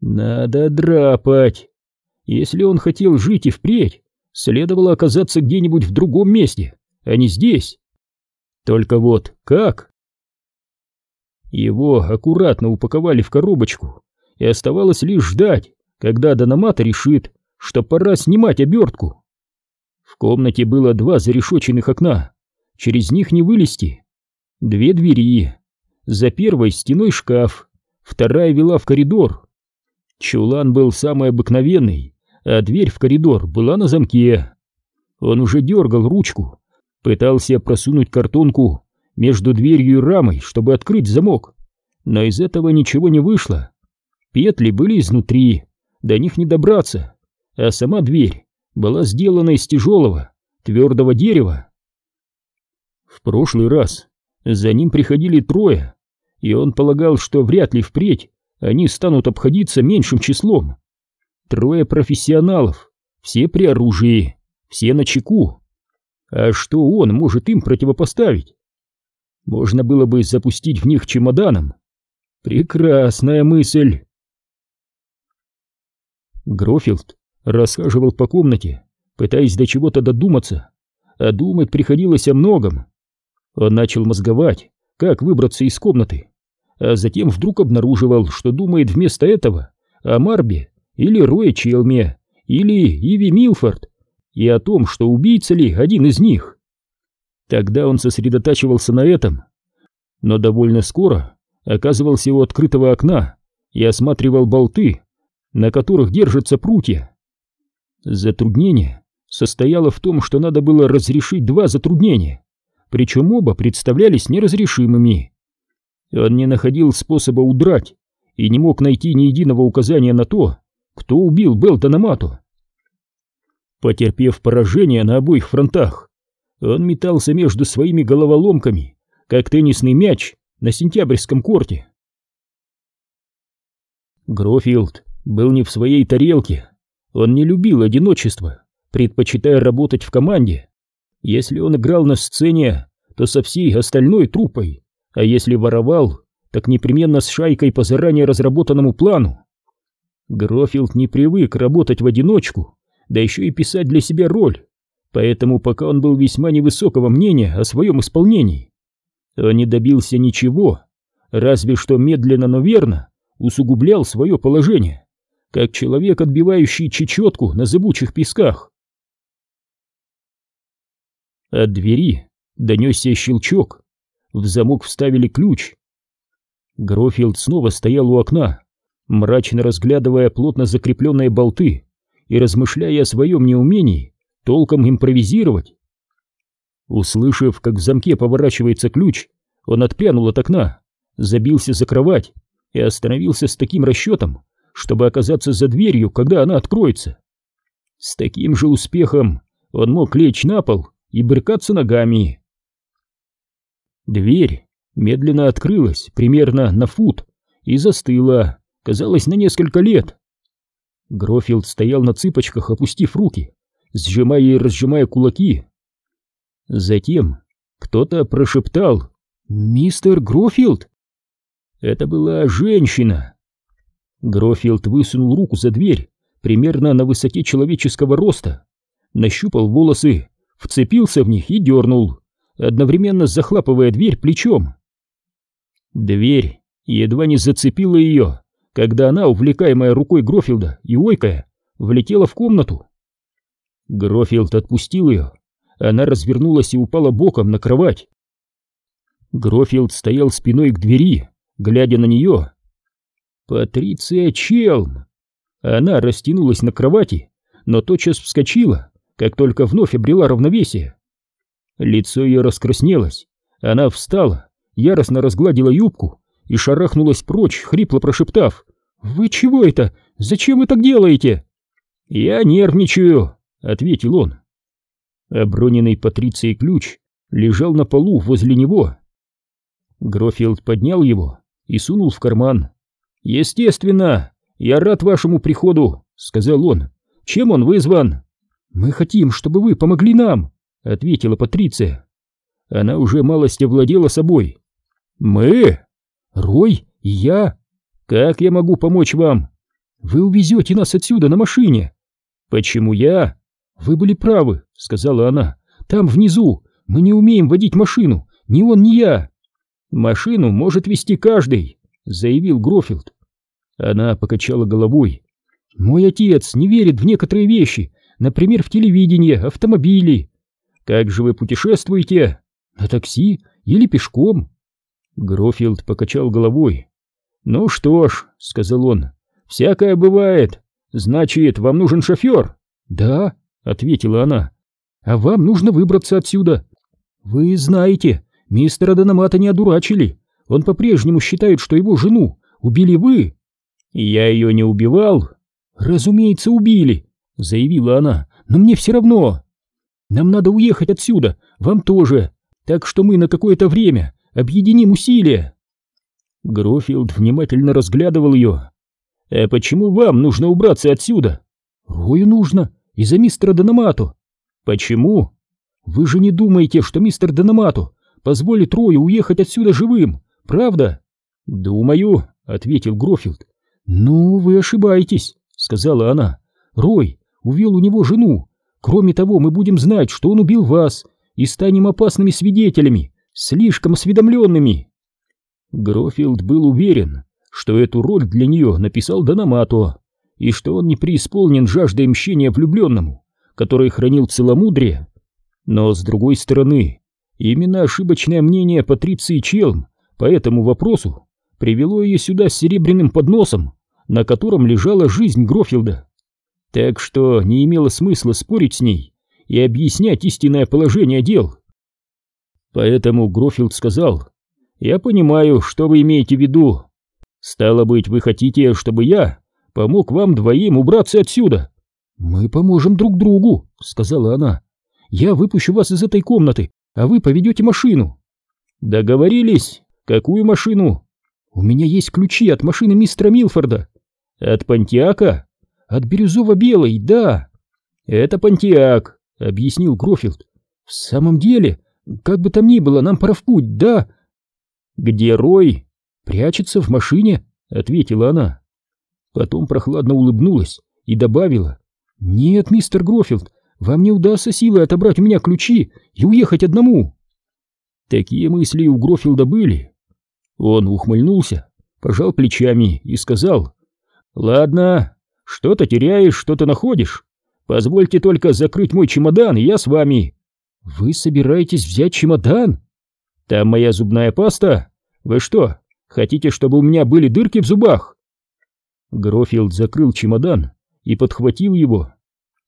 Надо драпать. Если он хотел жить и впредь, следовало оказаться где-нибудь в другом месте, а не здесь. Только вот как? Его аккуратно упаковали в коробочку, и оставалось лишь ждать, когда Дономата решит, что пора снимать обертку. В комнате было два зарешоченных окна, через них не вылезти. Две двери. За первой стеной шкаф, вторая вела в коридор. Чулан был самый обыкновенный, а дверь в коридор была на замке. Он уже дергал ручку, пытался просунуть картонку между дверью и рамой, чтобы открыть замок, но из этого ничего не вышло. Петли были изнутри, до них не добраться, а сама дверь была сделана из тяжелого, твердого дерева. В прошлый раз за ним приходили трое, и он полагал, что вряд ли впредь они станут обходиться меньшим числом. Трое профессионалов, все при оружии, все на чеку. А что он может им противопоставить? Можно было бы запустить в них чемоданом. Прекрасная мысль. Грофилд расхаживал по комнате, пытаясь до чего-то додуматься, а думать приходилось о многом. Он начал мозговать, как выбраться из комнаты, а затем вдруг обнаруживал, что думает вместо этого о Марбе или Рое Челме или Иви Милфорд и о том, что убийца ли один из них. Тогда он сосредотачивался на этом, но довольно скоро оказывался у открытого окна и осматривал болты, на которых держатся прутья. Затруднение состояло в том, что надо было разрешить два затруднения, причем оба представлялись неразрешимыми. Он не находил способа удрать и не мог найти ни единого указания на то, кто убил Белтона Мату. Потерпев поражение на обоих фронтах, он метался между своими головоломками, как теннисный мяч на сентябрьском корте. Грофилд был не в своей тарелке. Он не любил одиночество, предпочитая работать в команде. Если он играл на сцене, то со всей остальной труппой, а если воровал, так непременно с шайкой по заранее разработанному плану. Грофилд не привык работать в одиночку, да еще и писать для себя роль, поэтому пока он был весьма невысокого мнения о своем исполнении, он не добился ничего, разве что медленно, но верно усугублял свое положение как человек, отбивающий чечетку на зыбучих песках. От двери донесся щелчок, в замок вставили ключ. Грофилд снова стоял у окна, мрачно разглядывая плотно закрепленные болты и размышляя о своем неумении толком импровизировать. Услышав, как в замке поворачивается ключ, он отпрянул от окна, забился за кровать и остановился с таким расчетом, чтобы оказаться за дверью, когда она откроется. С таким же успехом он мог лечь на пол и брыкаться ногами. Дверь медленно открылась примерно на фут и застыла, казалось, на несколько лет. Грофилд стоял на цыпочках, опустив руки, сжимая и разжимая кулаки. Затем кто-то прошептал «Мистер Грофилд?» Это была женщина. Грофилд высунул руку за дверь, примерно на высоте человеческого роста, нащупал волосы, вцепился в них и дернул, одновременно захлапывая дверь плечом. Дверь едва не зацепила ее, когда она, увлекаемая рукой Грофилда и ойкая, влетела в комнату. Грофилд отпустил ее, она развернулась и упала боком на кровать. Грофилд стоял спиной к двери, глядя на нее Патриция Челм! Она растянулась на кровати, но тотчас вскочила, как только вновь обрела равновесие. Лицо ее раскраснелось, она встала, яростно разгладила юбку и шарахнулась прочь, хрипло прошептав «Вы чего это? Зачем вы так делаете?» «Я нервничаю», — ответил он. Оброненный Патрицией ключ лежал на полу возле него. Грофилд поднял его и сунул в карман. «Естественно, я рад вашему приходу», — сказал он. «Чем он вызван?» «Мы хотим, чтобы вы помогли нам», — ответила Патриция. Она уже малость овладела собой. «Мы? Рой и я? Как я могу помочь вам? Вы увезете нас отсюда на машине». «Почему я?» «Вы были правы», — сказала она. «Там внизу мы не умеем водить машину, ни он, ни я». «Машину может вести каждый», — заявил Грофилд. Она покачала головой. «Мой отец не верит в некоторые вещи, например, в телевидение, автомобили. Как же вы путешествуете? На такси или пешком?» Грофилд покачал головой. «Ну что ж», — сказал он, — всякое бывает. Значит, вам нужен шофер?» «Да», — ответила она. «А вам нужно выбраться отсюда. Вы знаете, мистера Дономата не одурачили. Он по-прежнему считает, что его жену убили вы». «Я ее не убивал?» «Разумеется, убили», — заявила она. «Но мне все равно. Нам надо уехать отсюда, вам тоже. Так что мы на какое-то время объединим усилия». Грофилд внимательно разглядывал ее. «А почему вам нужно убраться отсюда?» «Рою нужно, из-за мистера Дономату». «Почему?» «Вы же не думаете, что мистер Дономату позволит Рою уехать отсюда живым, правда?» «Думаю», — ответил Грофилд. «Ну, вы ошибаетесь», — сказала она. «Рой увел у него жену. Кроме того, мы будем знать, что он убил вас, и станем опасными свидетелями, слишком осведомленными». Грофилд был уверен, что эту роль для нее написал Дономато, и что он не преисполнен жаждой мщения влюбленному, который хранил целомудрие. Но, с другой стороны, именно ошибочное мнение Патриции Челм по этому вопросу привело ее сюда с серебряным подносом, на котором лежала жизнь Грофилда. Так что не имело смысла спорить с ней и объяснять истинное положение дел. Поэтому Грофилд сказал, «Я понимаю, что вы имеете в виду. Стало быть, вы хотите, чтобы я помог вам двоим убраться отсюда?» «Мы поможем друг другу», — сказала она. «Я выпущу вас из этой комнаты, а вы поведете машину». «Договорились. Какую машину?» «У меня есть ключи от машины мистера Милфорда». «От Пантиака?» «От бирюзово-белой, да». «Это Пантиак», — объяснил Грофилд. «В самом деле, как бы там ни было, нам пора в путь, да?» «Где Рой?» «Прячется в машине», — ответила она. Потом прохладно улыбнулась и добавила. «Нет, мистер Грофилд, вам не удастся силой отобрать у меня ключи и уехать одному». Такие мысли у Грофилда были. Он ухмыльнулся, пожал плечами и сказал, «Ладно, что-то теряешь, что-то находишь. Позвольте только закрыть мой чемодан, и я с вами». «Вы собираетесь взять чемодан?» «Там моя зубная паста. Вы что, хотите, чтобы у меня были дырки в зубах?» Грофилд закрыл чемодан и подхватил его.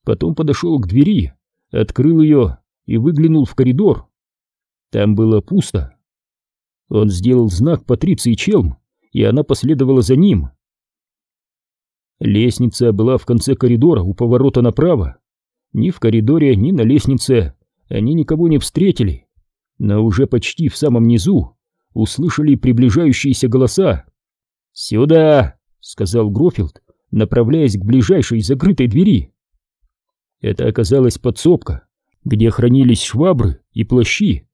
Потом подошел к двери, открыл ее и выглянул в коридор. Там было пусто. Он сделал знак Патриции Челм, и она последовала за ним. Лестница была в конце коридора у поворота направо. Ни в коридоре, ни на лестнице они никого не встретили, но уже почти в самом низу услышали приближающиеся голоса. «Сюда!» — сказал Грофилд, направляясь к ближайшей закрытой двери. Это оказалась подсобка, где хранились швабры и плащи.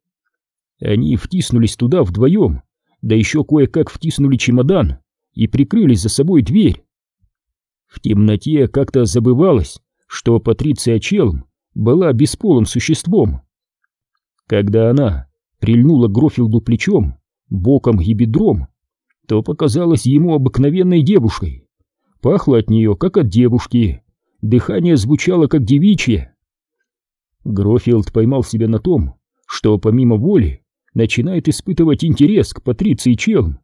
Они втиснулись туда вдвоем, да еще кое-как втиснули чемодан и прикрыли за собой дверь. В темноте как-то забывалось, что Патриция Челм была бесполым существом. Когда она прильнула Грофилду плечом, боком и бедром, то показалась ему обыкновенной девушкой. Пахло от нее, как от девушки, дыхание звучало, как девичье. Грофилд поймал себя на том, что помимо воли начинает испытывать интерес к Патриции Челм,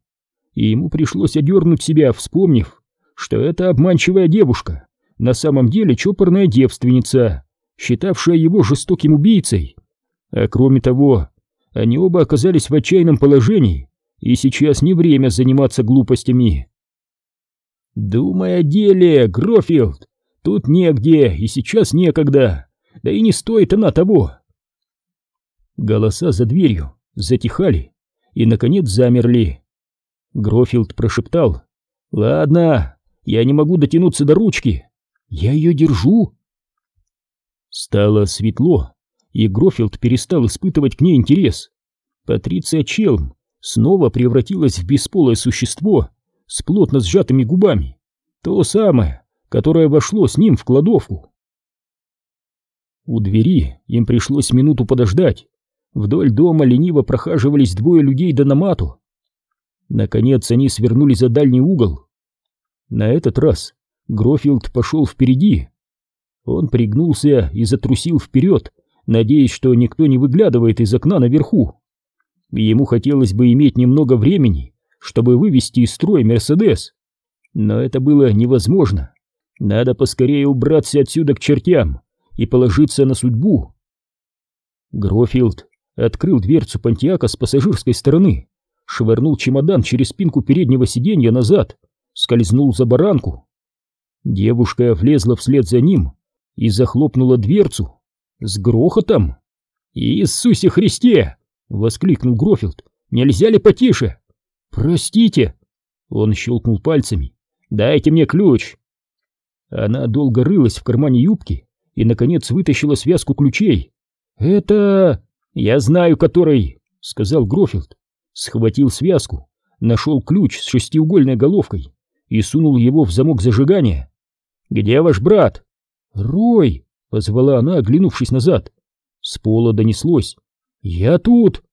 и ему пришлось одернуть себя, вспомнив, что эта обманчивая девушка на самом деле чопорная девственница, считавшая его жестоким убийцей. А кроме того, они оба оказались в отчаянном положении, и сейчас не время заниматься глупостями. «Думай о деле, Грофилд, тут негде и сейчас некогда, да и не стоит она того». Голоса за дверью затихали и, наконец, замерли. Грофилд прошептал «Ладно, я не могу дотянуться до ручки. Я ее держу. Стало светло, и Грофилд перестал испытывать к ней интерес. Патриция Челм снова превратилась в бесполое существо с плотно сжатыми губами. То самое, которое вошло с ним в кладовку. У двери им пришлось минуту подождать. Вдоль дома лениво прохаживались двое людей до намату. Наконец они свернули за дальний угол на этот раз Грофилд пошел впереди. Он пригнулся и затрусил вперед, надеясь, что никто не выглядывает из окна наверху. Ему хотелось бы иметь немного времени, чтобы вывести из строя Мерседес. Но это было невозможно. Надо поскорее убраться отсюда к чертям и положиться на судьбу. Грофилд открыл дверцу Пантиака с пассажирской стороны, швырнул чемодан через спинку переднего сиденья назад, скользнул за баранку. Девушка влезла вслед за ним и захлопнула дверцу с грохотом. «Иисусе Христе!» — воскликнул Грофилд. «Нельзя ли потише?» «Простите!» Он щелкнул пальцами. «Дайте мне ключ!» Она долго рылась в кармане юбки и, наконец, вытащила связку ключей. «Это... я знаю, который...» — сказал Грофилд. Схватил связку, нашел ключ с шестиугольной головкой и сунул его в замок зажигания. «Где ваш брат?» «Рой!» — позвала она, оглянувшись назад. С пола донеслось. «Я тут!»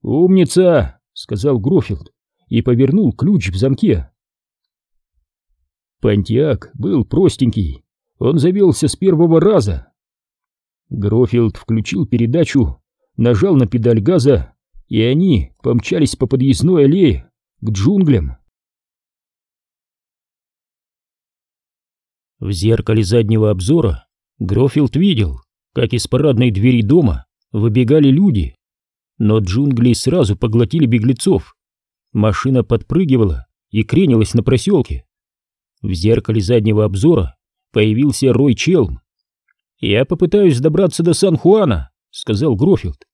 «Умница!» — сказал Грофилд и повернул ключ в замке. Пантиак был простенький, он завелся с первого раза. Грофилд включил передачу, нажал на педаль газа, и они помчались по подъездной аллее к джунглям. В зеркале заднего обзора Грофилд видел, как из парадной двери дома выбегали люди. Но джунгли сразу поглотили беглецов. Машина подпрыгивала и кренилась на проселке. В зеркале заднего обзора появился Рой Челм. «Я попытаюсь добраться до Сан-Хуана», — сказал Грофилд.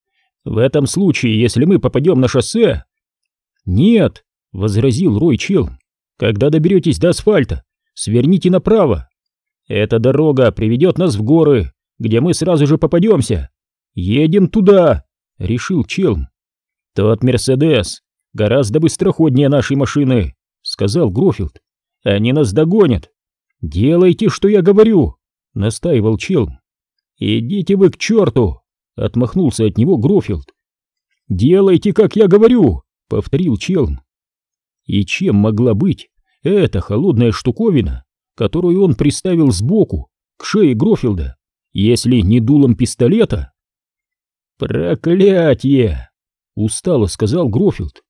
«В этом случае, если мы попадем на шоссе...» «Нет», — возразил Рой Челм. «Когда доберетесь до асфальта, сверните направо. Эта дорога приведет нас в горы, где мы сразу же попадемся. Едем туда», — решил Челм. «Тот Мерседес гораздо быстроходнее нашей машины», — сказал Грофилд. Они нас догонят. Делайте, что я говорю, настаивал Челм. Идите вы к черту, отмахнулся от него Грофилд. Делайте, как я говорю, повторил Челм. И чем могла быть эта холодная штуковина, которую он приставил сбоку к шее Грофилда, если не дулом пистолета? Проклятье! устало сказал Грофилд.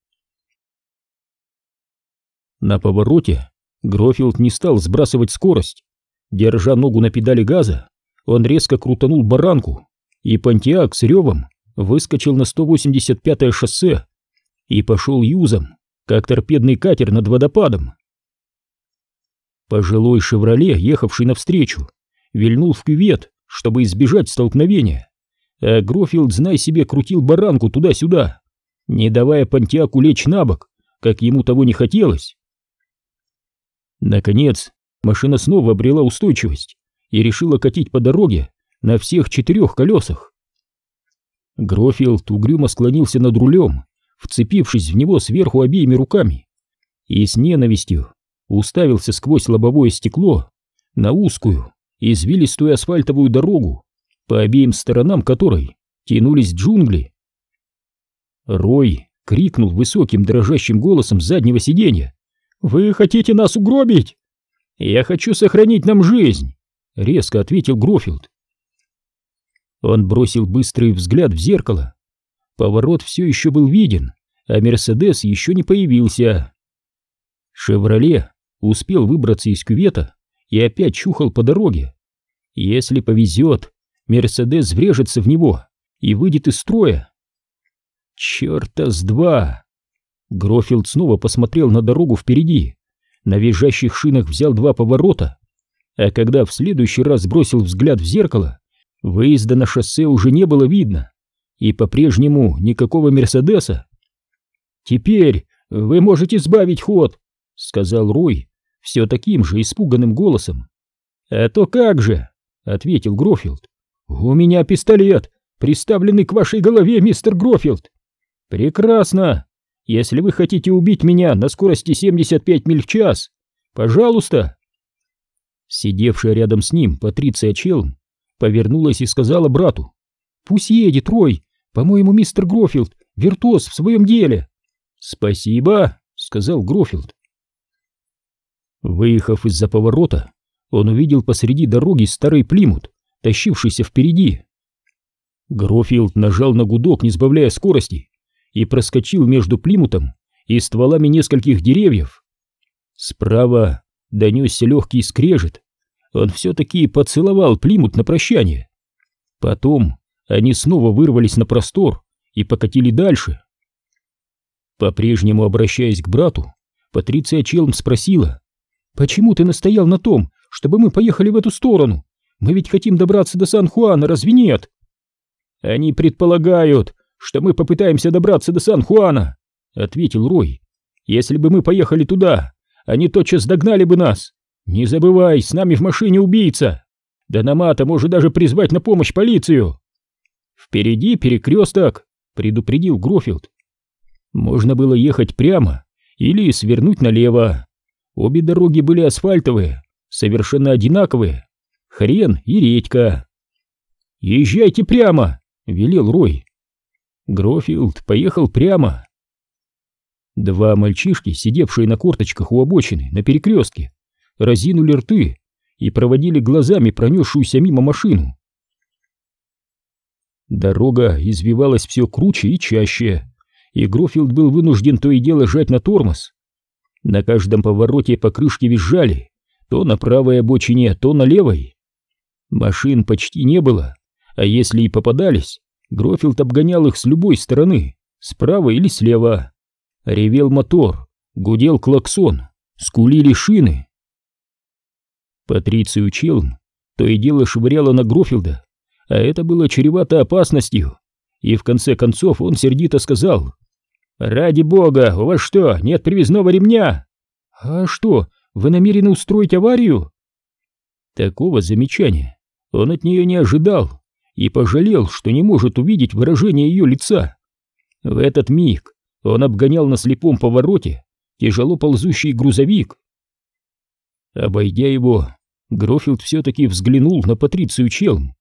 На повороте Грофилд не стал сбрасывать скорость. Держа ногу на педали газа, он резко крутанул баранку, и Понтиак с ревом выскочил на 185-е шоссе и пошел юзом, как торпедный катер над водопадом. Пожилой «Шевроле», ехавший навстречу, вильнул в кювет, чтобы избежать столкновения, а Грофилд, знай себе, крутил баранку туда-сюда, не давая Понтиаку лечь на бок, как ему того не хотелось. Наконец, машина снова обрела устойчивость и решила катить по дороге на всех четырех колесах. Грофилд угрюмо склонился над рулем, вцепившись в него сверху обеими руками, и с ненавистью уставился сквозь лобовое стекло на узкую, извилистую асфальтовую дорогу, по обеим сторонам которой тянулись джунгли. Рой крикнул высоким дрожащим голосом с заднего сиденья. «Вы хотите нас угробить?» «Я хочу сохранить нам жизнь», — резко ответил Грофилд. Он бросил быстрый взгляд в зеркало. Поворот все еще был виден, а Мерседес еще не появился. «Шевроле» успел выбраться из кювета и опять чухал по дороге. Если повезет, Мерседес врежется в него и выйдет из строя. Черта с два! Грофилд снова посмотрел на дорогу впереди, на визжащих шинах взял два поворота, а когда в следующий раз бросил взгляд в зеркало, выезда на шоссе уже не было видно, и по-прежнему никакого Мерседеса. «Теперь вы можете сбавить ход», — сказал Рой все таким же испуганным голосом. «А то как же», — ответил Грофилд. «У меня пистолет, приставленный к вашей голове, мистер Грофилд». «Прекрасно», если вы хотите убить меня на скорости 75 миль в час, пожалуйста!» Сидевшая рядом с ним Патриция Челм повернулась и сказала брату. «Пусть едет, Рой, по-моему, мистер Грофилд виртуоз в своем деле». «Спасибо», — сказал Грофилд. Выехав из-за поворота, он увидел посреди дороги старый плимут, тащившийся впереди. Грофилд нажал на гудок, не сбавляя скорости, и проскочил между Плимутом и стволами нескольких деревьев. Справа донесся легкий скрежет. Он все-таки поцеловал Плимут на прощание. Потом они снова вырвались на простор и покатили дальше. По-прежнему обращаясь к брату, Патриция Челм спросила, «Почему ты настоял на том, чтобы мы поехали в эту сторону? Мы ведь хотим добраться до Сан-Хуана, разве нет?» «Они предполагают, что мы попытаемся добраться до Сан-Хуана», — ответил Рой. «Если бы мы поехали туда, они тотчас догнали бы нас. Не забывай, с нами в машине убийца. Дономата может даже призвать на помощь полицию». «Впереди перекресток», — предупредил Грофилд. Можно было ехать прямо или свернуть налево. Обе дороги были асфальтовые, совершенно одинаковые. Хрен и редька. «Езжайте прямо!» — велел Рой. Грофилд поехал прямо. Два мальчишки, сидевшие на корточках у обочины на перекрестке, разинули рты и проводили глазами пронесшуюся мимо машину. Дорога извивалась все круче и чаще и Грофилд был вынужден то и дело жать на тормоз. На каждом повороте покрышки визжали, то на правой обочине, то на левой. Машин почти не было, а если и попадались, Грофилд обгонял их с любой стороны, справа или слева. Ревел мотор, гудел клаксон, скулили шины. Патрицию Челм то и дело швыряло на Грофилда, а это было чревато опасностью, и в конце концов он сердито сказал «Ради бога, у вас что, нет привязного ремня?» «А что, вы намерены устроить аварию?» Такого замечания он от нее не ожидал и пожалел, что не может увидеть выражение ее лица. В этот миг он обгонял на слепом повороте тяжело ползущий грузовик. Обойдя его, Грофилд все-таки взглянул на Патрицию Челм,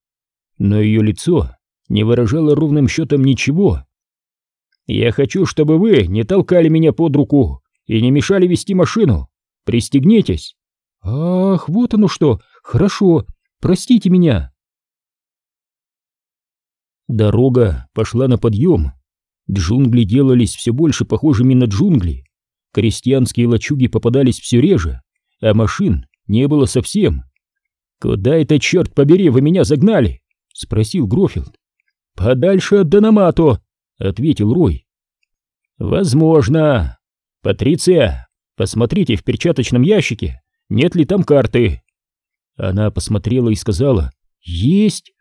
но ее лицо не выражало ровным счетом ничего. Я хочу, чтобы вы не толкали меня под руку и не мешали вести машину. Пристегнитесь. Ах, вот оно что. Хорошо. Простите меня. Дорога пошла на подъем. Джунгли делались все больше похожими на джунгли. Крестьянские лачуги попадались все реже, а машин не было совсем. «Куда это, черт побери, вы меня загнали?» — спросил Грофилд. «Подальше от Дономато», — ответил Рой. «Возможно. Патриция, посмотрите в перчаточном ящике, нет ли там карты». Она посмотрела и сказала «Есть».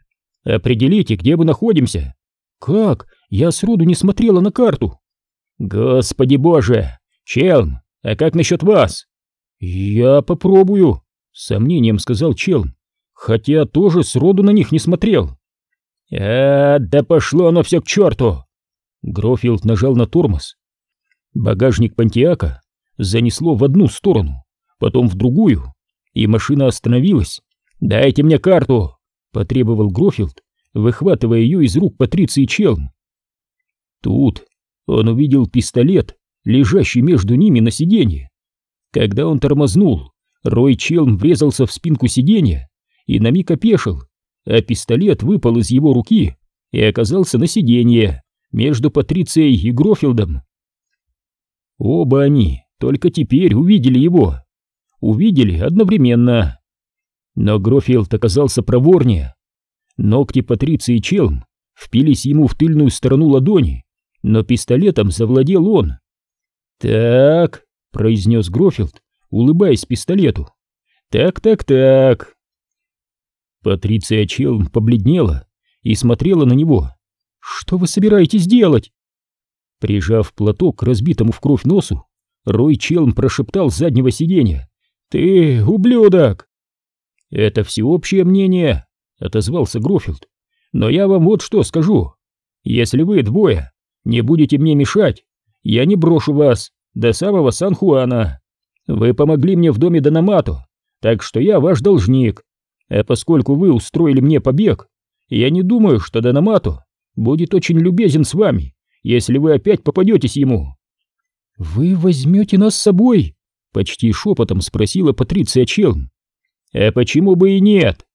«Определите, где мы находимся». «Как? Я сроду не смотрела на карту». «Господи боже! Челм, а как насчет вас?» «Я попробую», — с сомнением сказал Челм, хотя тоже сроду на них не смотрел. «А, да пошло оно все к черту!» Грофилд нажал на тормоз. Багажник Пантиака занесло в одну сторону, потом в другую, и машина остановилась. «Дайте мне карту!» — потребовал Грофилд, выхватывая ее из рук Патриции Челм. Тут он увидел пистолет, лежащий между ними на сиденье. Когда он тормознул, Рой Челм врезался в спинку сиденья и на миг опешил, а пистолет выпал из его руки и оказался на сиденье между Патрицией и Грофилдом. Оба они только теперь увидели его. Увидели одновременно. Но Грофилд оказался проворнее. Ногти Патриции Челм впились ему в тыльную сторону ладони, но пистолетом завладел он. «Так», — произнес Грофилд, улыбаясь пистолету. «Так, так, так». Патриция Челм побледнела и смотрела на него. «Что вы собираетесь делать?» Прижав платок к разбитому в кровь носу, Рой Челм прошептал с заднего сиденья. «Ты ублюдок!» «Это всеобщее мнение», — отозвался Грофилд. «Но я вам вот что скажу. Если вы двое не будете мне мешать, я не брошу вас до самого Сан-Хуана. Вы помогли мне в доме Дономато, так что я ваш должник. А поскольку вы устроили мне побег, я не думаю, что Дономато будет очень любезен с вами, если вы опять попадетесь ему. Вы возьмете нас с собой? Почти шепотом спросила Патриция Челм. А почему бы и нет?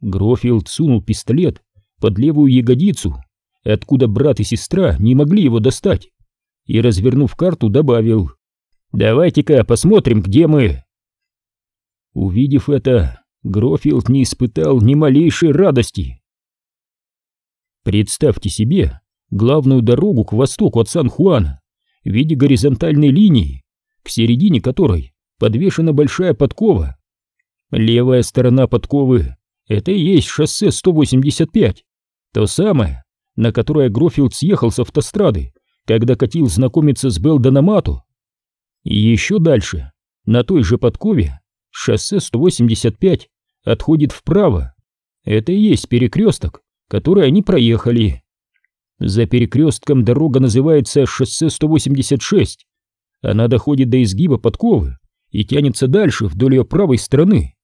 Грофилд сунул пистолет под левую ягодицу, откуда брат и сестра не могли его достать, и, развернув карту, добавил. «Давайте-ка посмотрим, где мы». Увидев это, Грофилд не испытал ни малейшей радости. Представьте себе главную дорогу к востоку от Сан-Хуана в виде горизонтальной линии, к середине которой подвешена большая подкова. Левая сторона подковы — это и есть шоссе 185, то самое, на которое Грофилд съехал с автострады, когда катил знакомиться с Белдономату. И еще дальше, на той же подкове, шоссе 185 отходит вправо. Это и есть перекресток, который они проехали. За перекрестком дорога называется шоссе 186. Она доходит до изгиба подковы и тянется дальше вдоль ее правой стороны.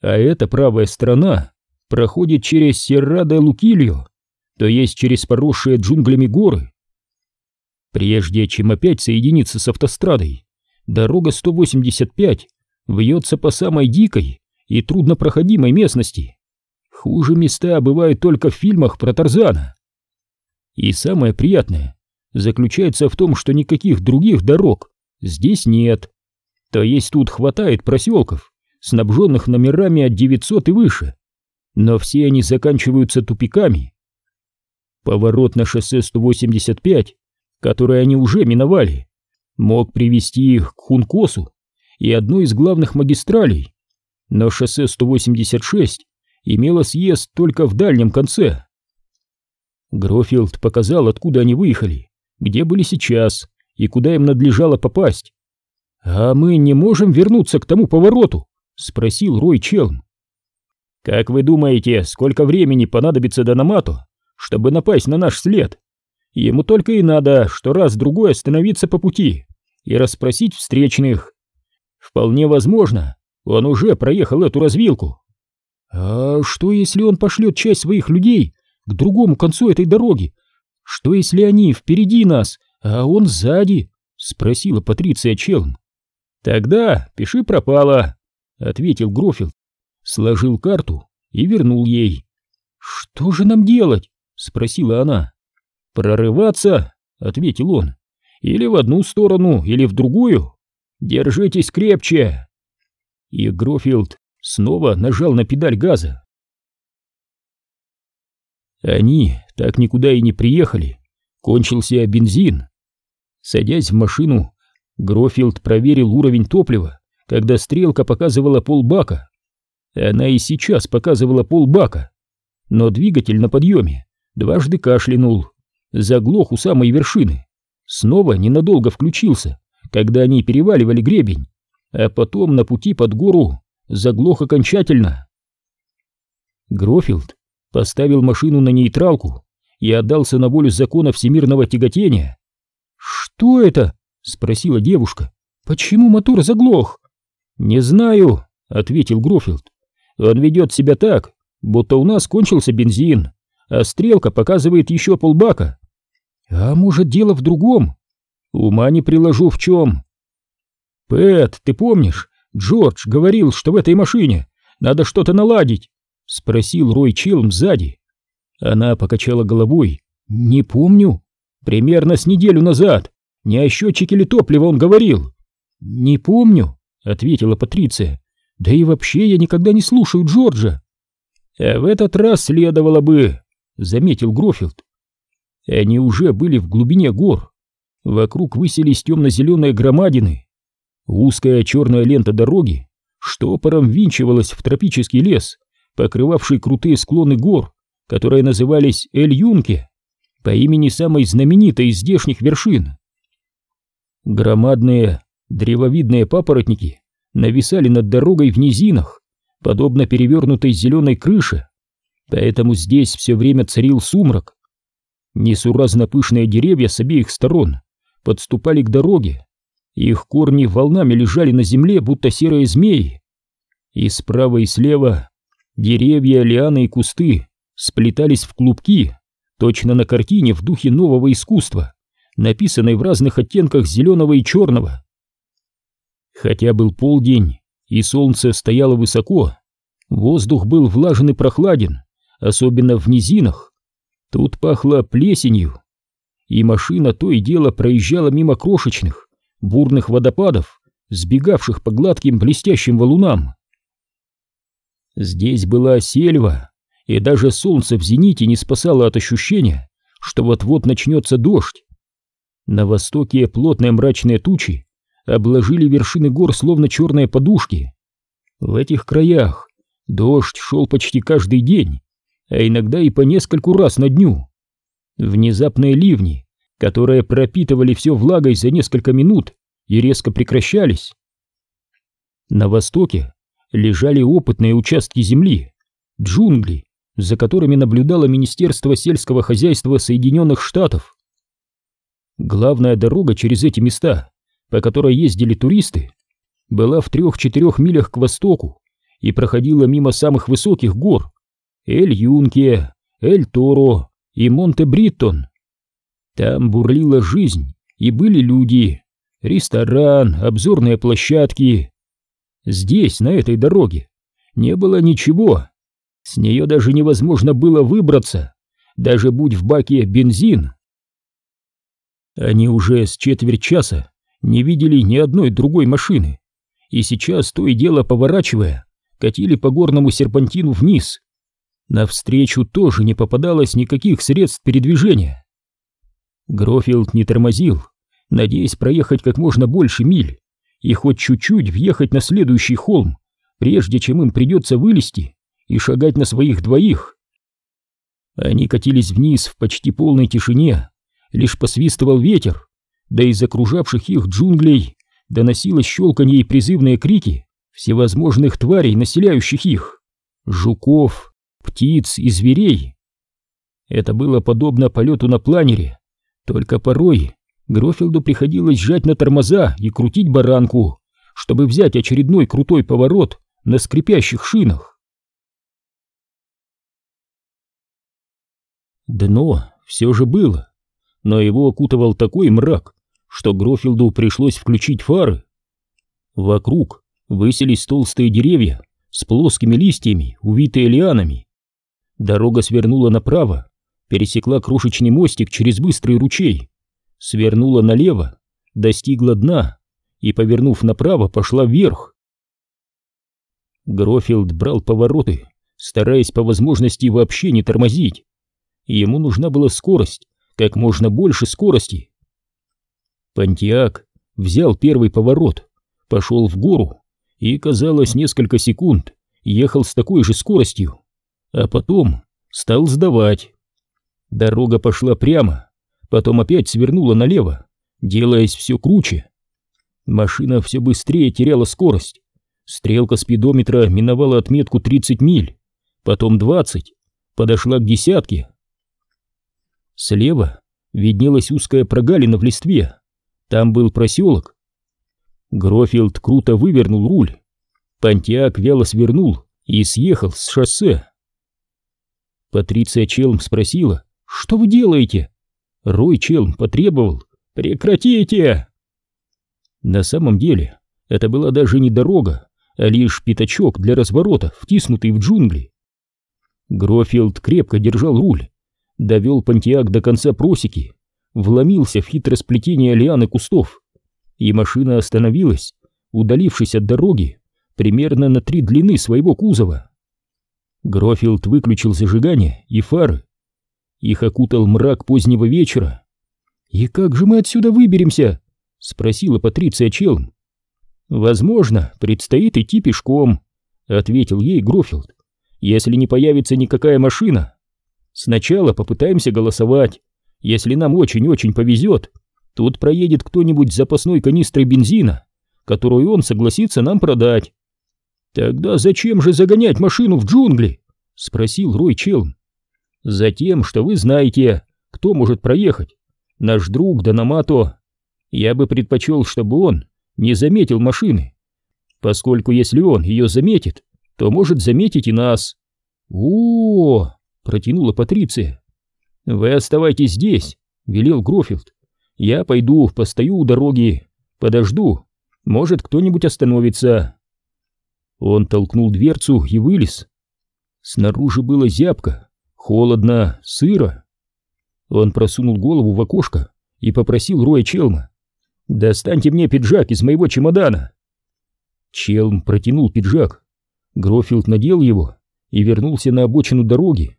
А эта правая сторона проходит через Серрадо-Лукильо, то есть через поросшие джунглями горы. Прежде чем опять соединиться с автострадой, дорога 185 вьется по самой дикой и труднопроходимой местности. Хуже места бывают только в фильмах про Тарзана. И самое приятное заключается в том, что никаких других дорог здесь нет. То есть тут хватает проселков, снабженных номерами от 900 и выше, но все они заканчиваются тупиками. Поворот на шоссе 185, который они уже миновали, мог привести их к Хункосу и одной из главных магистралей, но шоссе 186 имело съезд только в дальнем конце. Грофилд показал, откуда они выехали, где были сейчас и куда им надлежало попасть. «А мы не можем вернуться к тому повороту?» — спросил Рой Челм. «Как вы думаете, сколько времени понадобится Дономату, чтобы напасть на наш след? Ему только и надо, что раз-другой остановиться по пути и расспросить встречных. Вполне возможно, он уже проехал эту развилку. А что, если он пошлет часть своих людей к другому концу этой дороги? Что, если они впереди нас, а он сзади? Спросила Патриция Челм. Тогда пиши пропало, ответил Грофилд, сложил карту и вернул ей. Что же нам делать? Спросила она. Прорываться, ответил он. Или в одну сторону, или в другую. Держитесь крепче и Грофилд снова нажал на педаль газа. Они так никуда и не приехали, кончился бензин. Садясь в машину, Грофилд проверил уровень топлива, когда стрелка показывала полбака. Она и сейчас показывала полбака, но двигатель на подъеме дважды кашлянул, заглох у самой вершины, снова ненадолго включился, когда они переваливали гребень а потом на пути под гору заглох окончательно. Грофилд поставил машину на нейтралку и отдался на волю закона всемирного тяготения. «Что это?» — спросила девушка. «Почему мотор заглох?» «Не знаю», — ответил Грофилд. «Он ведет себя так, будто у нас кончился бензин, а стрелка показывает еще полбака». «А может, дело в другом?» «Ума не приложу в чем», «Пэт, ты помнишь, Джордж говорил, что в этой машине надо что-то наладить?» — спросил Рой Челм сзади. Она покачала головой. «Не помню. Примерно с неделю назад. Не о счетчике ли топлива он говорил?» «Не помню», — ответила Патриция. «Да и вообще я никогда не слушаю Джорджа». «А в этот раз следовало бы», — заметил Грофилд. Они уже были в глубине гор. Вокруг высились темно-зеленые громадины, Узкая черная лента дороги штопором винчивалась в тропический лес, покрывавший крутые склоны гор, которые назывались Эль-Юнке, по имени самой знаменитой из здешних вершин. Громадные древовидные папоротники нависали над дорогой в низинах, подобно перевернутой зеленой крыше, поэтому здесь все время царил сумрак. Несуразно пышные деревья с обеих сторон подступали к дороге, их корни волнами лежали на земле, будто серые змеи. И справа и слева деревья, лианы и кусты сплетались в клубки, точно на картине в духе нового искусства, написанной в разных оттенках зеленого и черного. Хотя был полдень, и солнце стояло высоко, воздух был влажен и прохладен, особенно в низинах. Тут пахло плесенью, и машина то и дело проезжала мимо крошечных, бурных водопадов, сбегавших по гладким блестящим валунам. Здесь была сельва, и даже солнце в зените не спасало от ощущения, что вот-вот начнется дождь. На востоке плотные мрачные тучи обложили вершины гор словно черные подушки. В этих краях дождь шел почти каждый день, а иногда и по нескольку раз на дню. Внезапные ливни, которые пропитывали все влагой за несколько минут и резко прекращались. На востоке лежали опытные участки земли, джунгли, за которыми наблюдало Министерство сельского хозяйства Соединенных Штатов. Главная дорога через эти места, по которой ездили туристы, была в трех-четырех милях к востоку и проходила мимо самых высоких гор Эль-Юнке, Эль-Торо и Монте-Бриттон. Там бурлила жизнь, и были люди, ресторан, обзорные площадки. Здесь, на этой дороге, не было ничего. С нее даже невозможно было выбраться, даже будь в баке бензин. Они уже с четверть часа не видели ни одной другой машины, и сейчас, то и дело поворачивая, катили по горному серпантину вниз. Навстречу тоже не попадалось никаких средств передвижения. Грофилд не тормозил, надеясь проехать как можно больше миль и хоть чуть-чуть въехать на следующий холм, прежде чем им придется вылезти и шагать на своих двоих. Они катились вниз в почти полной тишине, лишь посвистывал ветер, да из окружавших их джунглей доносилось щелканье и призывные крики всевозможных тварей, населяющих их, жуков, птиц и зверей. Это было подобно полету на планере, только порой Грофилду приходилось сжать на тормоза и крутить баранку, чтобы взять очередной крутой поворот на скрипящих шинах. Дно все же было, но его окутывал такой мрак, что Грофилду пришлось включить фары. Вокруг высились толстые деревья с плоскими листьями, увитые лианами. Дорога свернула направо, пересекла крошечный мостик через быстрый ручей, свернула налево, достигла дна и, повернув направо, пошла вверх. Грофилд брал повороты, стараясь по возможности вообще не тормозить. Ему нужна была скорость, как можно больше скорости. Пантиак взял первый поворот, пошел в гору и, казалось, несколько секунд ехал с такой же скоростью, а потом стал сдавать. Дорога пошла прямо, потом опять свернула налево, делаясь все круче. Машина все быстрее теряла скорость. Стрелка спидометра миновала отметку 30 миль, потом 20, подошла к десятке. Слева виднелась узкая прогалина в листве, там был проселок. Грофилд круто вывернул руль. Понтиак вяло свернул и съехал с шоссе. Патриция Челм спросила, «Что вы делаете?» Рой Челм потребовал, «Прекратите!» На самом деле, это была даже не дорога, а лишь пятачок для разворота, втиснутый в джунгли. Грофилд крепко держал руль, довел Понтиак до конца просеки вломился в хитросплетение лиан и кустов, и машина остановилась, удалившись от дороги примерно на три длины своего кузова. Грофилд выключил зажигание и фары. Их окутал мрак позднего вечера. «И как же мы отсюда выберемся?» — спросила Патриция Челм. «Возможно, предстоит идти пешком», — ответил ей Грофилд. «Если не появится никакая машина, сначала попытаемся голосовать, если нам очень-очень повезет, тут проедет кто-нибудь с запасной канистрой бензина, которую он согласится нам продать. Тогда зачем же загонять машину в джунгли? Спросил Рой Челм. Затем, что вы знаете, кто может проехать. Наш друг Дономато. Я бы предпочел, чтобы он не заметил машины, поскольку если он ее заметит, то может заметить и нас. -о, -о протянула Патриция. «Вы оставайтесь здесь», — велел Грофилд. «Я пойду, постою у дороги, подожду. Может, кто-нибудь остановится». Он толкнул дверцу и вылез. Снаружи было зябко, холодно, сыро. Он просунул голову в окошко и попросил Роя Челма. «Достаньте мне пиджак из моего чемодана». Челм протянул пиджак. Грофилд надел его и вернулся на обочину дороги.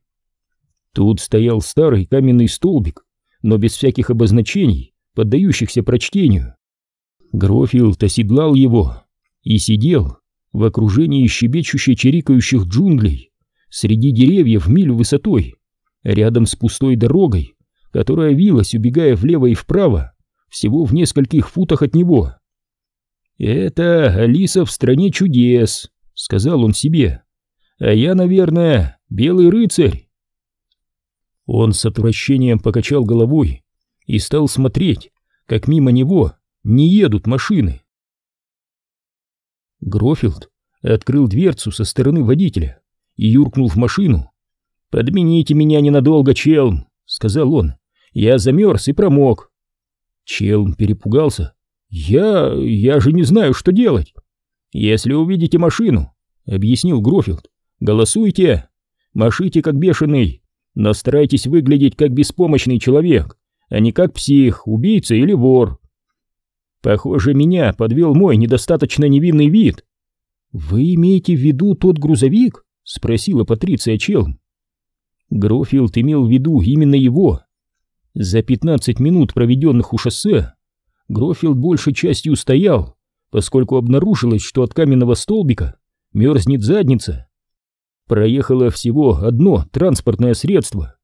Тут стоял старый каменный столбик, но без всяких обозначений, поддающихся прочтению. Грофилд оседлал его и сидел в окружении щебечущей чирикающих джунглей, среди деревьев миль высотой, рядом с пустой дорогой, которая вилась, убегая влево и вправо, всего в нескольких футах от него. «Это Алиса в стране чудес», — сказал он себе. «А я, наверное, белый рыцарь». Он с отвращением покачал головой и стал смотреть, как мимо него не едут машины. Грофилд открыл дверцу со стороны водителя и юркнул в машину. «Подмените меня ненадолго, Челм», — сказал он. «Я замерз и промок». Челм перепугался. «Я... я же не знаю, что делать». «Если увидите машину», — объяснил Грофилд, — «голосуйте, машите как бешеный, но старайтесь выглядеть как беспомощный человек, а не как псих, убийца или вор. Похоже, меня подвел мой недостаточно невинный вид. «Вы имеете в виду тот грузовик?» — спросила Патриция Челм. Грофилд имел в виду именно его. За пятнадцать минут, проведенных у шоссе, Грофилд большей частью стоял, поскольку обнаружилось, что от каменного столбика мерзнет задница. Проехало всего одно транспортное средство.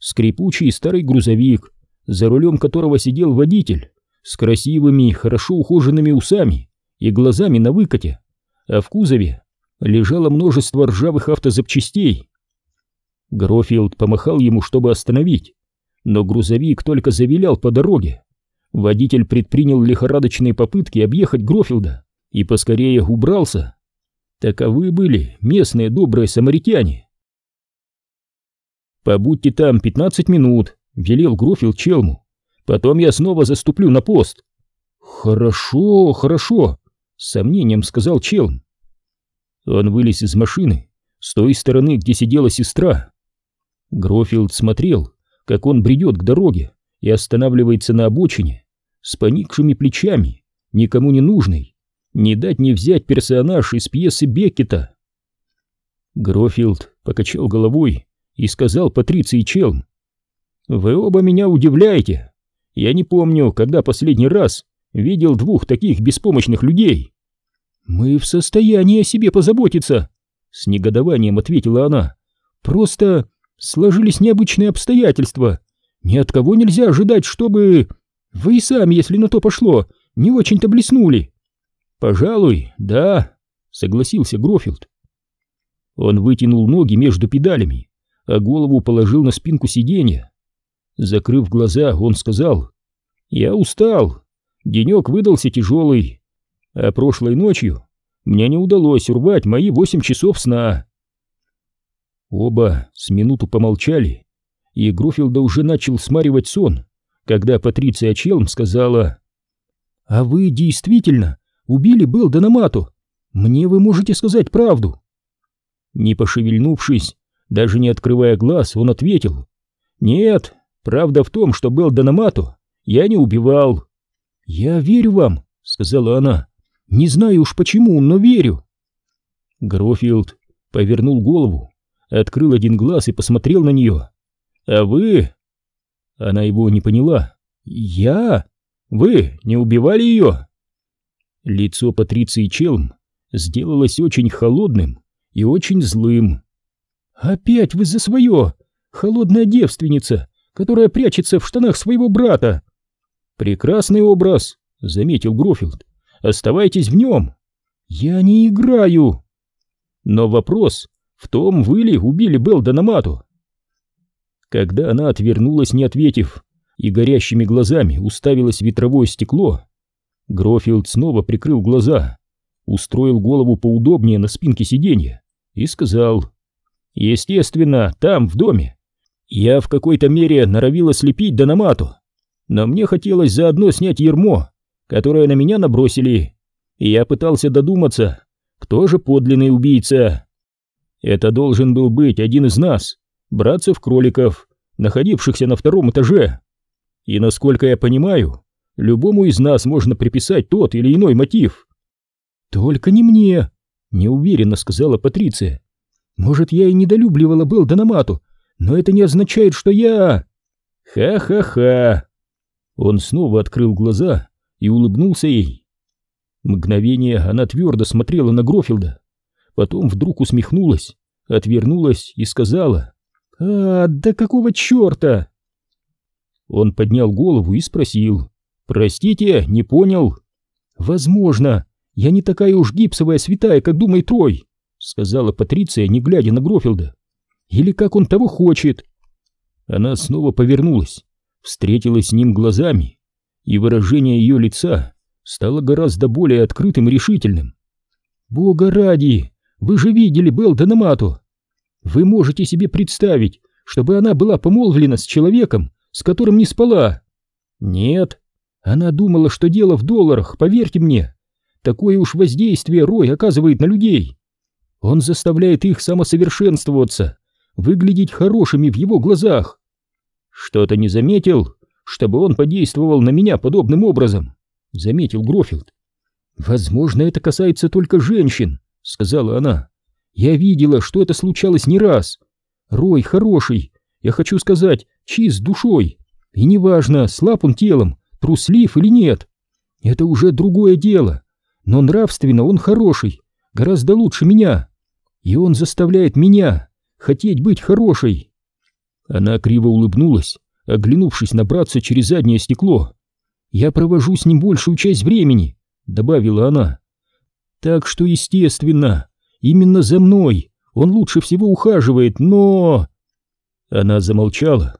Скрипучий старый грузовик, за рулем которого сидел водитель, с красивыми, хорошо ухоженными усами и глазами на выкате, а в кузове лежало множество ржавых автозапчастей. Грофилд помахал ему, чтобы остановить, но грузовик только завилял по дороге. Водитель предпринял лихорадочные попытки объехать Грофилда и поскорее убрался. Таковы были местные добрые самаритяне. «Побудьте там пятнадцать минут», — велел Грофилд Челму. «Потом я снова заступлю на пост». «Хорошо, хорошо», — с сомнением сказал Челм. Он вылез из машины с той стороны, где сидела сестра. Грофилд смотрел, как он бредет к дороге и останавливается на обочине с поникшими плечами, никому не нужный, не дать не взять персонаж из пьесы Беккета. Грофилд покачал головой и сказал Патриции Челм, «Вы оба меня удивляете. Я не помню, когда последний раз видел двух таких беспомощных людей». «Мы в состоянии о себе позаботиться», — с негодованием ответила она. «Просто сложились необычные обстоятельства. Ни от кого нельзя ожидать, чтобы... Вы и сами, если на то пошло, не очень-то блеснули». «Пожалуй, да», — согласился Грофилд. Он вытянул ноги между педалями, а голову положил на спинку сиденья. Закрыв глаза, он сказал, «Я устал, денек выдался тяжелый, а прошлой ночью мне не удалось урвать мои восемь часов сна». Оба с минуту помолчали, и Грофилда уже начал смаривать сон, когда Патриция Челм сказала, «А вы действительно убили Белдена Мату. Мне вы можете сказать правду. Не пошевельнувшись, даже не открывая глаз, он ответил. Нет, правда в том, что Белдена Мату я не убивал. Я верю вам, сказала она. Не знаю уж почему, но верю. Грофилд повернул голову, открыл один глаз и посмотрел на нее. А вы? Она его не поняла. Я? Вы не убивали ее? Лицо Патриции Челм сделалось очень холодным и очень злым. «Опять вы за свое! Холодная девственница, которая прячется в штанах своего брата!» «Прекрасный образ», — заметил Грофилд. «Оставайтесь в нем!» «Я не играю!» Но вопрос в том, вы ли убили Белдана Мату. Когда она отвернулась, не ответив, и горящими глазами уставилась в ветровое стекло, Грофилд снова прикрыл глаза, устроил голову поудобнее на спинке сиденья и сказал, «Естественно, там, в доме. Я в какой-то мере норовил ослепить Дономату, но мне хотелось заодно снять ермо, которое на меня набросили, и я пытался додуматься, кто же подлинный убийца. Это должен был быть один из нас, братцев-кроликов, находившихся на втором этаже. И насколько я понимаю, Любому из нас можно приписать тот или иной мотив. Только не мне, — неуверенно сказала Патриция. «Может, я и недолюбливала Белл Дономату, но это не означает, что я...» «Ха-ха-ха!» Он снова открыл глаза и улыбнулся ей. Мгновение она твердо смотрела на Грофилда, потом вдруг усмехнулась, отвернулась и сказала «А, да какого черта?» Он поднял голову и спросил «Простите, не понял?» «Возможно, я не такая уж гипсовая святая, как думает Трой», сказала Патриция, не глядя на Грофилда. «Или как он того хочет?» Она снова повернулась, встретилась с ним глазами, и выражение ее лица стало гораздо более открытым и решительным. «Бога ради! Вы же видели Белл Дономату! Вы можете себе представить, чтобы она была помолвлена с человеком, с которым не спала?» «Нет, она думала, что дело в долларах, поверьте мне. Такое уж воздействие Рой оказывает на людей. Он заставляет их самосовершенствоваться, выглядеть хорошими в его глазах. Что-то не заметил, чтобы он подействовал на меня подобным образом, заметил Грофилд. Возможно, это касается только женщин, сказала она. Я видела, что это случалось не раз. Рой хороший, я хочу сказать, чист душой. И неважно, слаб он телом, труслив или нет. Это уже другое дело. Но нравственно он хороший, гораздо лучше меня. И он заставляет меня хотеть быть хорошей. Она криво улыбнулась, оглянувшись на братца через заднее стекло. «Я провожу с ним большую часть времени», — добавила она. «Так что, естественно, именно за мной он лучше всего ухаживает, но...» Она замолчала.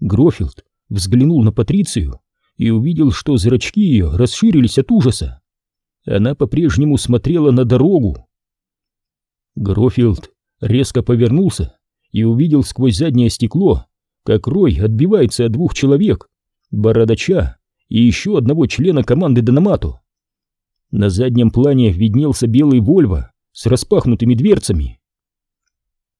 Грофилд взглянул на Патрицию и увидел, что зрачки ее расширились от ужаса. Она по-прежнему смотрела на дорогу. Грофилд резко повернулся и увидел сквозь заднее стекло, как Рой отбивается от двух человек, бородача и еще одного члена команды Дономату. На заднем плане виднелся белый Вольво с распахнутыми дверцами.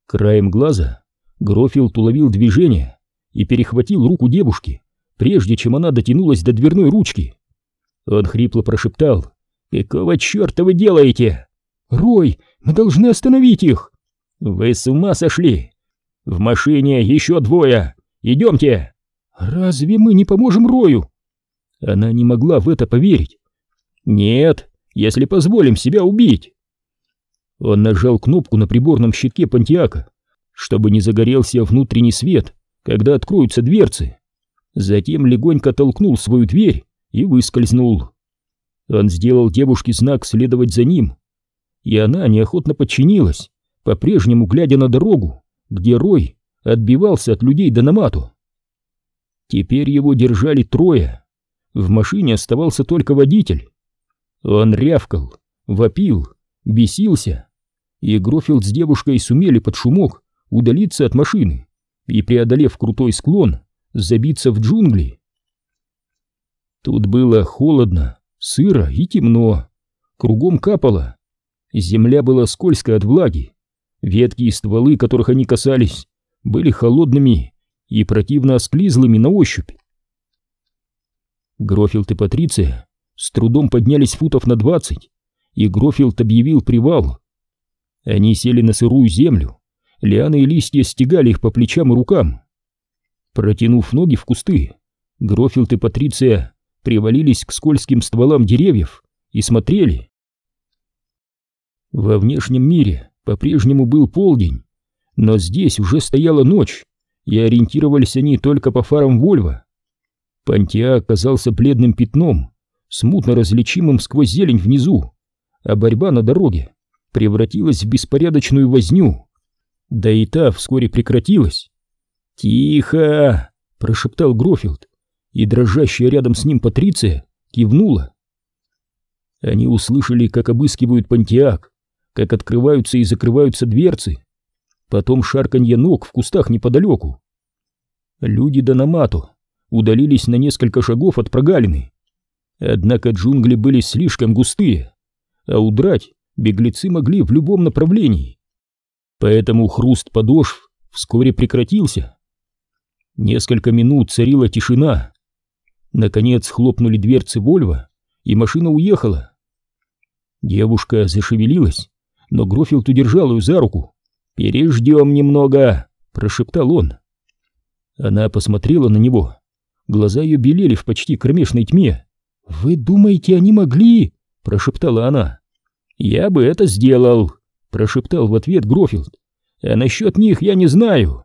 Краем глаза Грофилд уловил движение и перехватил руку девушки, прежде чем она дотянулась до дверной ручки. Он хрипло прошептал «Какого черта вы делаете?» «Рой, мы должны остановить их!» «Вы с ума сошли! В машине еще двое! Идемте!» «Разве мы не поможем Рою?» Она не могла в это поверить. «Нет, если позволим себя убить!» Он нажал кнопку на приборном щитке Пантиака, чтобы не загорелся внутренний свет, когда откроются дверцы. Затем легонько толкнул свою дверь и выскользнул. Он сделал девушке знак следовать за ним, и она неохотно подчинилась, по-прежнему глядя на дорогу, где Рой отбивался от людей Дономату. Теперь его держали трое. В машине оставался только водитель. Он рявкал, вопил, бесился, и Грофилд с девушкой сумели под шумок удалиться от машины и, преодолев крутой склон, забиться в джунгли. Тут было холодно, сыро и темно. Кругом капало. Земля была скользкая от влаги. Ветки и стволы, которых они касались, были холодными и противно осклизлыми на ощупь. Грофилд и Патриция с трудом поднялись футов на двадцать, и Грофилд объявил привал. Они сели на сырую землю, лианы и листья стегали их по плечам и рукам. Протянув ноги в кусты, Грофилд и Патриция привалились к скользким стволам деревьев и смотрели. Во внешнем мире по-прежнему был полдень, но здесь уже стояла ночь, и ориентировались они только по фарам Вольва. Пантиа оказался бледным пятном, смутно различимым сквозь зелень внизу, а борьба на дороге превратилась в беспорядочную возню. Да и та вскоре прекратилась. «Тихо!» — прошептал Грофилд, и дрожащая рядом с ним Патриция кивнула. Они услышали, как обыскивают Пантиак, как открываются и закрываются дверцы, потом шарканье ног в кустах неподалеку. Люди Дономату удалились на несколько шагов от прогалины. Однако джунгли были слишком густые, а удрать беглецы могли в любом направлении. Поэтому хруст подошв вскоре прекратился. Несколько минут царила тишина. Наконец хлопнули дверцы Вольва, и машина уехала. Девушка зашевелилась, но Грофилд удержал ее за руку. «Переждем немного», — прошептал он. Она посмотрела на него. Глаза ее белели в почти кромешной тьме. «Вы думаете, они могли?» — прошептала она. «Я бы это сделал», — прошептал в ответ Грофилд. «А насчет них я не знаю».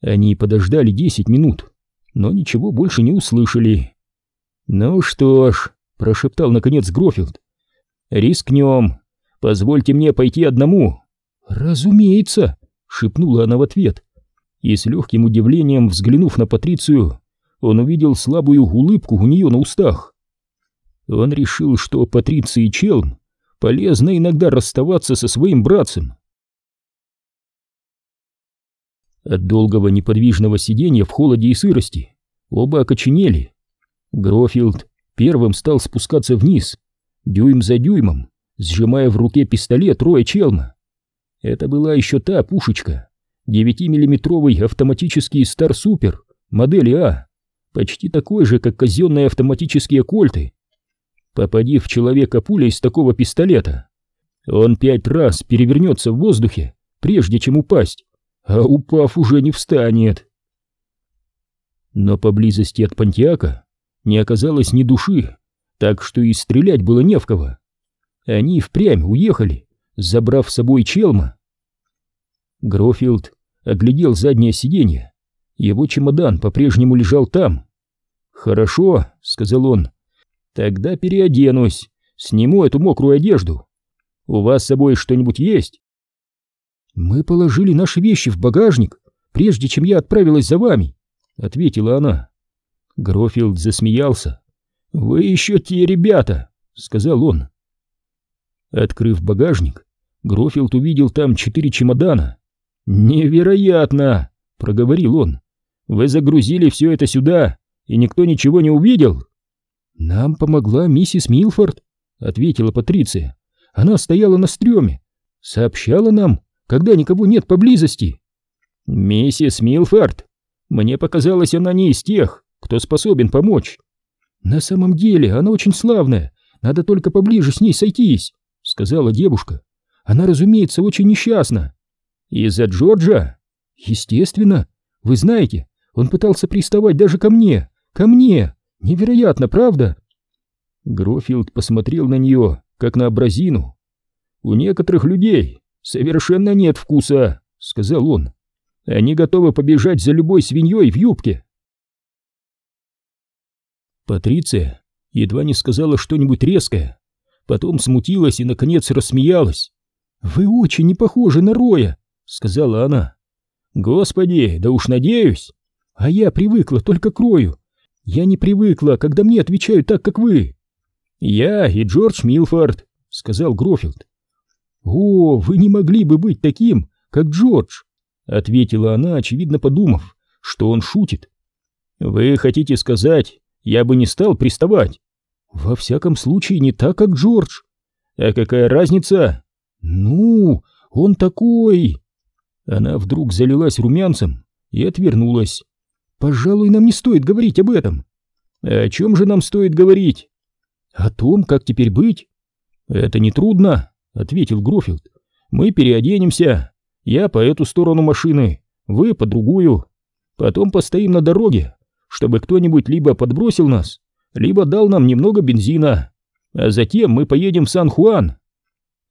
Они подождали десять минут, но ничего больше не услышали. «Ну что ж», — прошептал наконец Грофилд, — «рискнем. Позвольте мне пойти одному». «Разумеется», — шепнула она в ответ. И с легким удивлением, взглянув на Патрицию, он увидел слабую улыбку у нее на устах. Он решил, что Патриции Челм полезно иногда расставаться со своим братцем. От долгого неподвижного сидения в холоде и сырости оба окоченели. Грофилд первым стал спускаться вниз, дюйм за дюймом, сжимая в руке пистолет Роя Челма. Это была еще та пушечка, 9-миллиметровый автоматический Стар Супер модели А, почти такой же, как казенные автоматические кольты. Попади в человека пуля из такого пистолета, он пять раз перевернется в воздухе, прежде чем упасть, а упав уже не встанет. Но поблизости от Пантиака не оказалось ни души, так что и стрелять было не в кого. Они впрямь уехали, забрав с собой Челма. Грофилд оглядел заднее сиденье. Его чемодан по-прежнему лежал там. «Хорошо», — сказал он, — «тогда переоденусь, сниму эту мокрую одежду. У вас с собой что-нибудь есть?» «Мы положили наши вещи в багажник, прежде чем я отправилась за вами», — ответила она. Грофилд засмеялся. «Вы еще те ребята», — сказал он. Открыв багажник, Грофилд увидел там четыре чемодана. «Невероятно!» — проговорил он. «Вы загрузили все это сюда, и никто ничего не увидел?» «Нам помогла миссис Милфорд», — ответила Патриция. «Она стояла на стреме, сообщала нам, когда никого нет поблизости». «Миссис Милфорд? Мне показалось, она не из тех, кто способен помочь». «На самом деле она очень славная, надо только поближе с ней сойтись», — сказала девушка. «Она, разумеется, очень несчастна». «Из-за Джорджа?» «Естественно. Вы знаете, он пытался приставать даже ко мне. Ко мне! Невероятно, правда?» Грофилд посмотрел на нее, как на абразину. «У некоторых людей совершенно нет вкуса», — сказал он. «Они готовы побежать за любой свиньей в юбке». Патриция едва не сказала что-нибудь резкое, потом смутилась и, наконец, рассмеялась. «Вы очень не похожи на Роя», — сказала она. «Господи, да уж надеюсь. А я привыкла только к Рою. Я не привыкла, когда мне отвечают так, как вы». «Я и Джордж Милфорд», — сказал Грофилд. «О, вы не могли бы быть таким, как Джордж», — ответила она, очевидно подумав, что он шутит. «Вы хотите сказать, я бы не стал приставать?» «Во всяком случае, не так, как Джордж». «А какая разница?» «Ну, он такой...» Она вдруг залилась румянцем и отвернулась. «Пожалуй, нам не стоит говорить об этом». «О чем же нам стоит говорить?» «О том, как теперь быть». «Это нетрудно», — ответил Грофилд. «Мы переоденемся. Я по эту сторону машины, вы по другую. Потом постоим на дороге, чтобы кто-нибудь либо подбросил нас, либо дал нам немного бензина. А затем мы поедем в Сан-Хуан».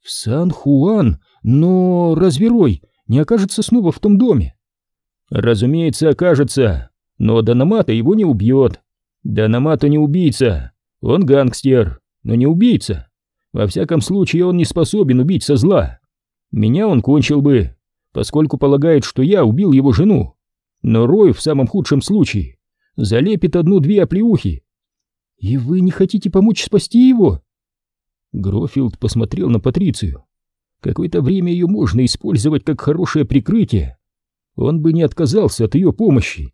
«В Сан-Хуан? Но разве Рой не окажется снова в том доме. Разумеется, окажется, но Данамата его не убьет. Данамата не убийца, он гангстер, но не убийца. Во всяком случае, он не способен убить со зла. Меня он кончил бы, поскольку полагает, что я убил его жену. Но Рой в самом худшем случае залепит одну-две оплеухи. И вы не хотите помочь спасти его? Грофилд посмотрел на Патрицию. Какое-то время ее можно использовать как хорошее прикрытие. Он бы не отказался от ее помощи.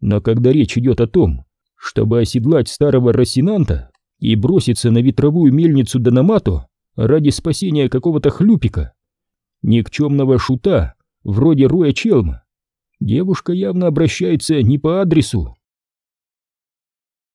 Но когда речь идет о том, чтобы оседлать старого Росинанта и броситься на ветровую мельницу Дономато ради спасения какого-то хлюпика, никчемного шута, вроде Роя Челма, девушка явно обращается не по адресу.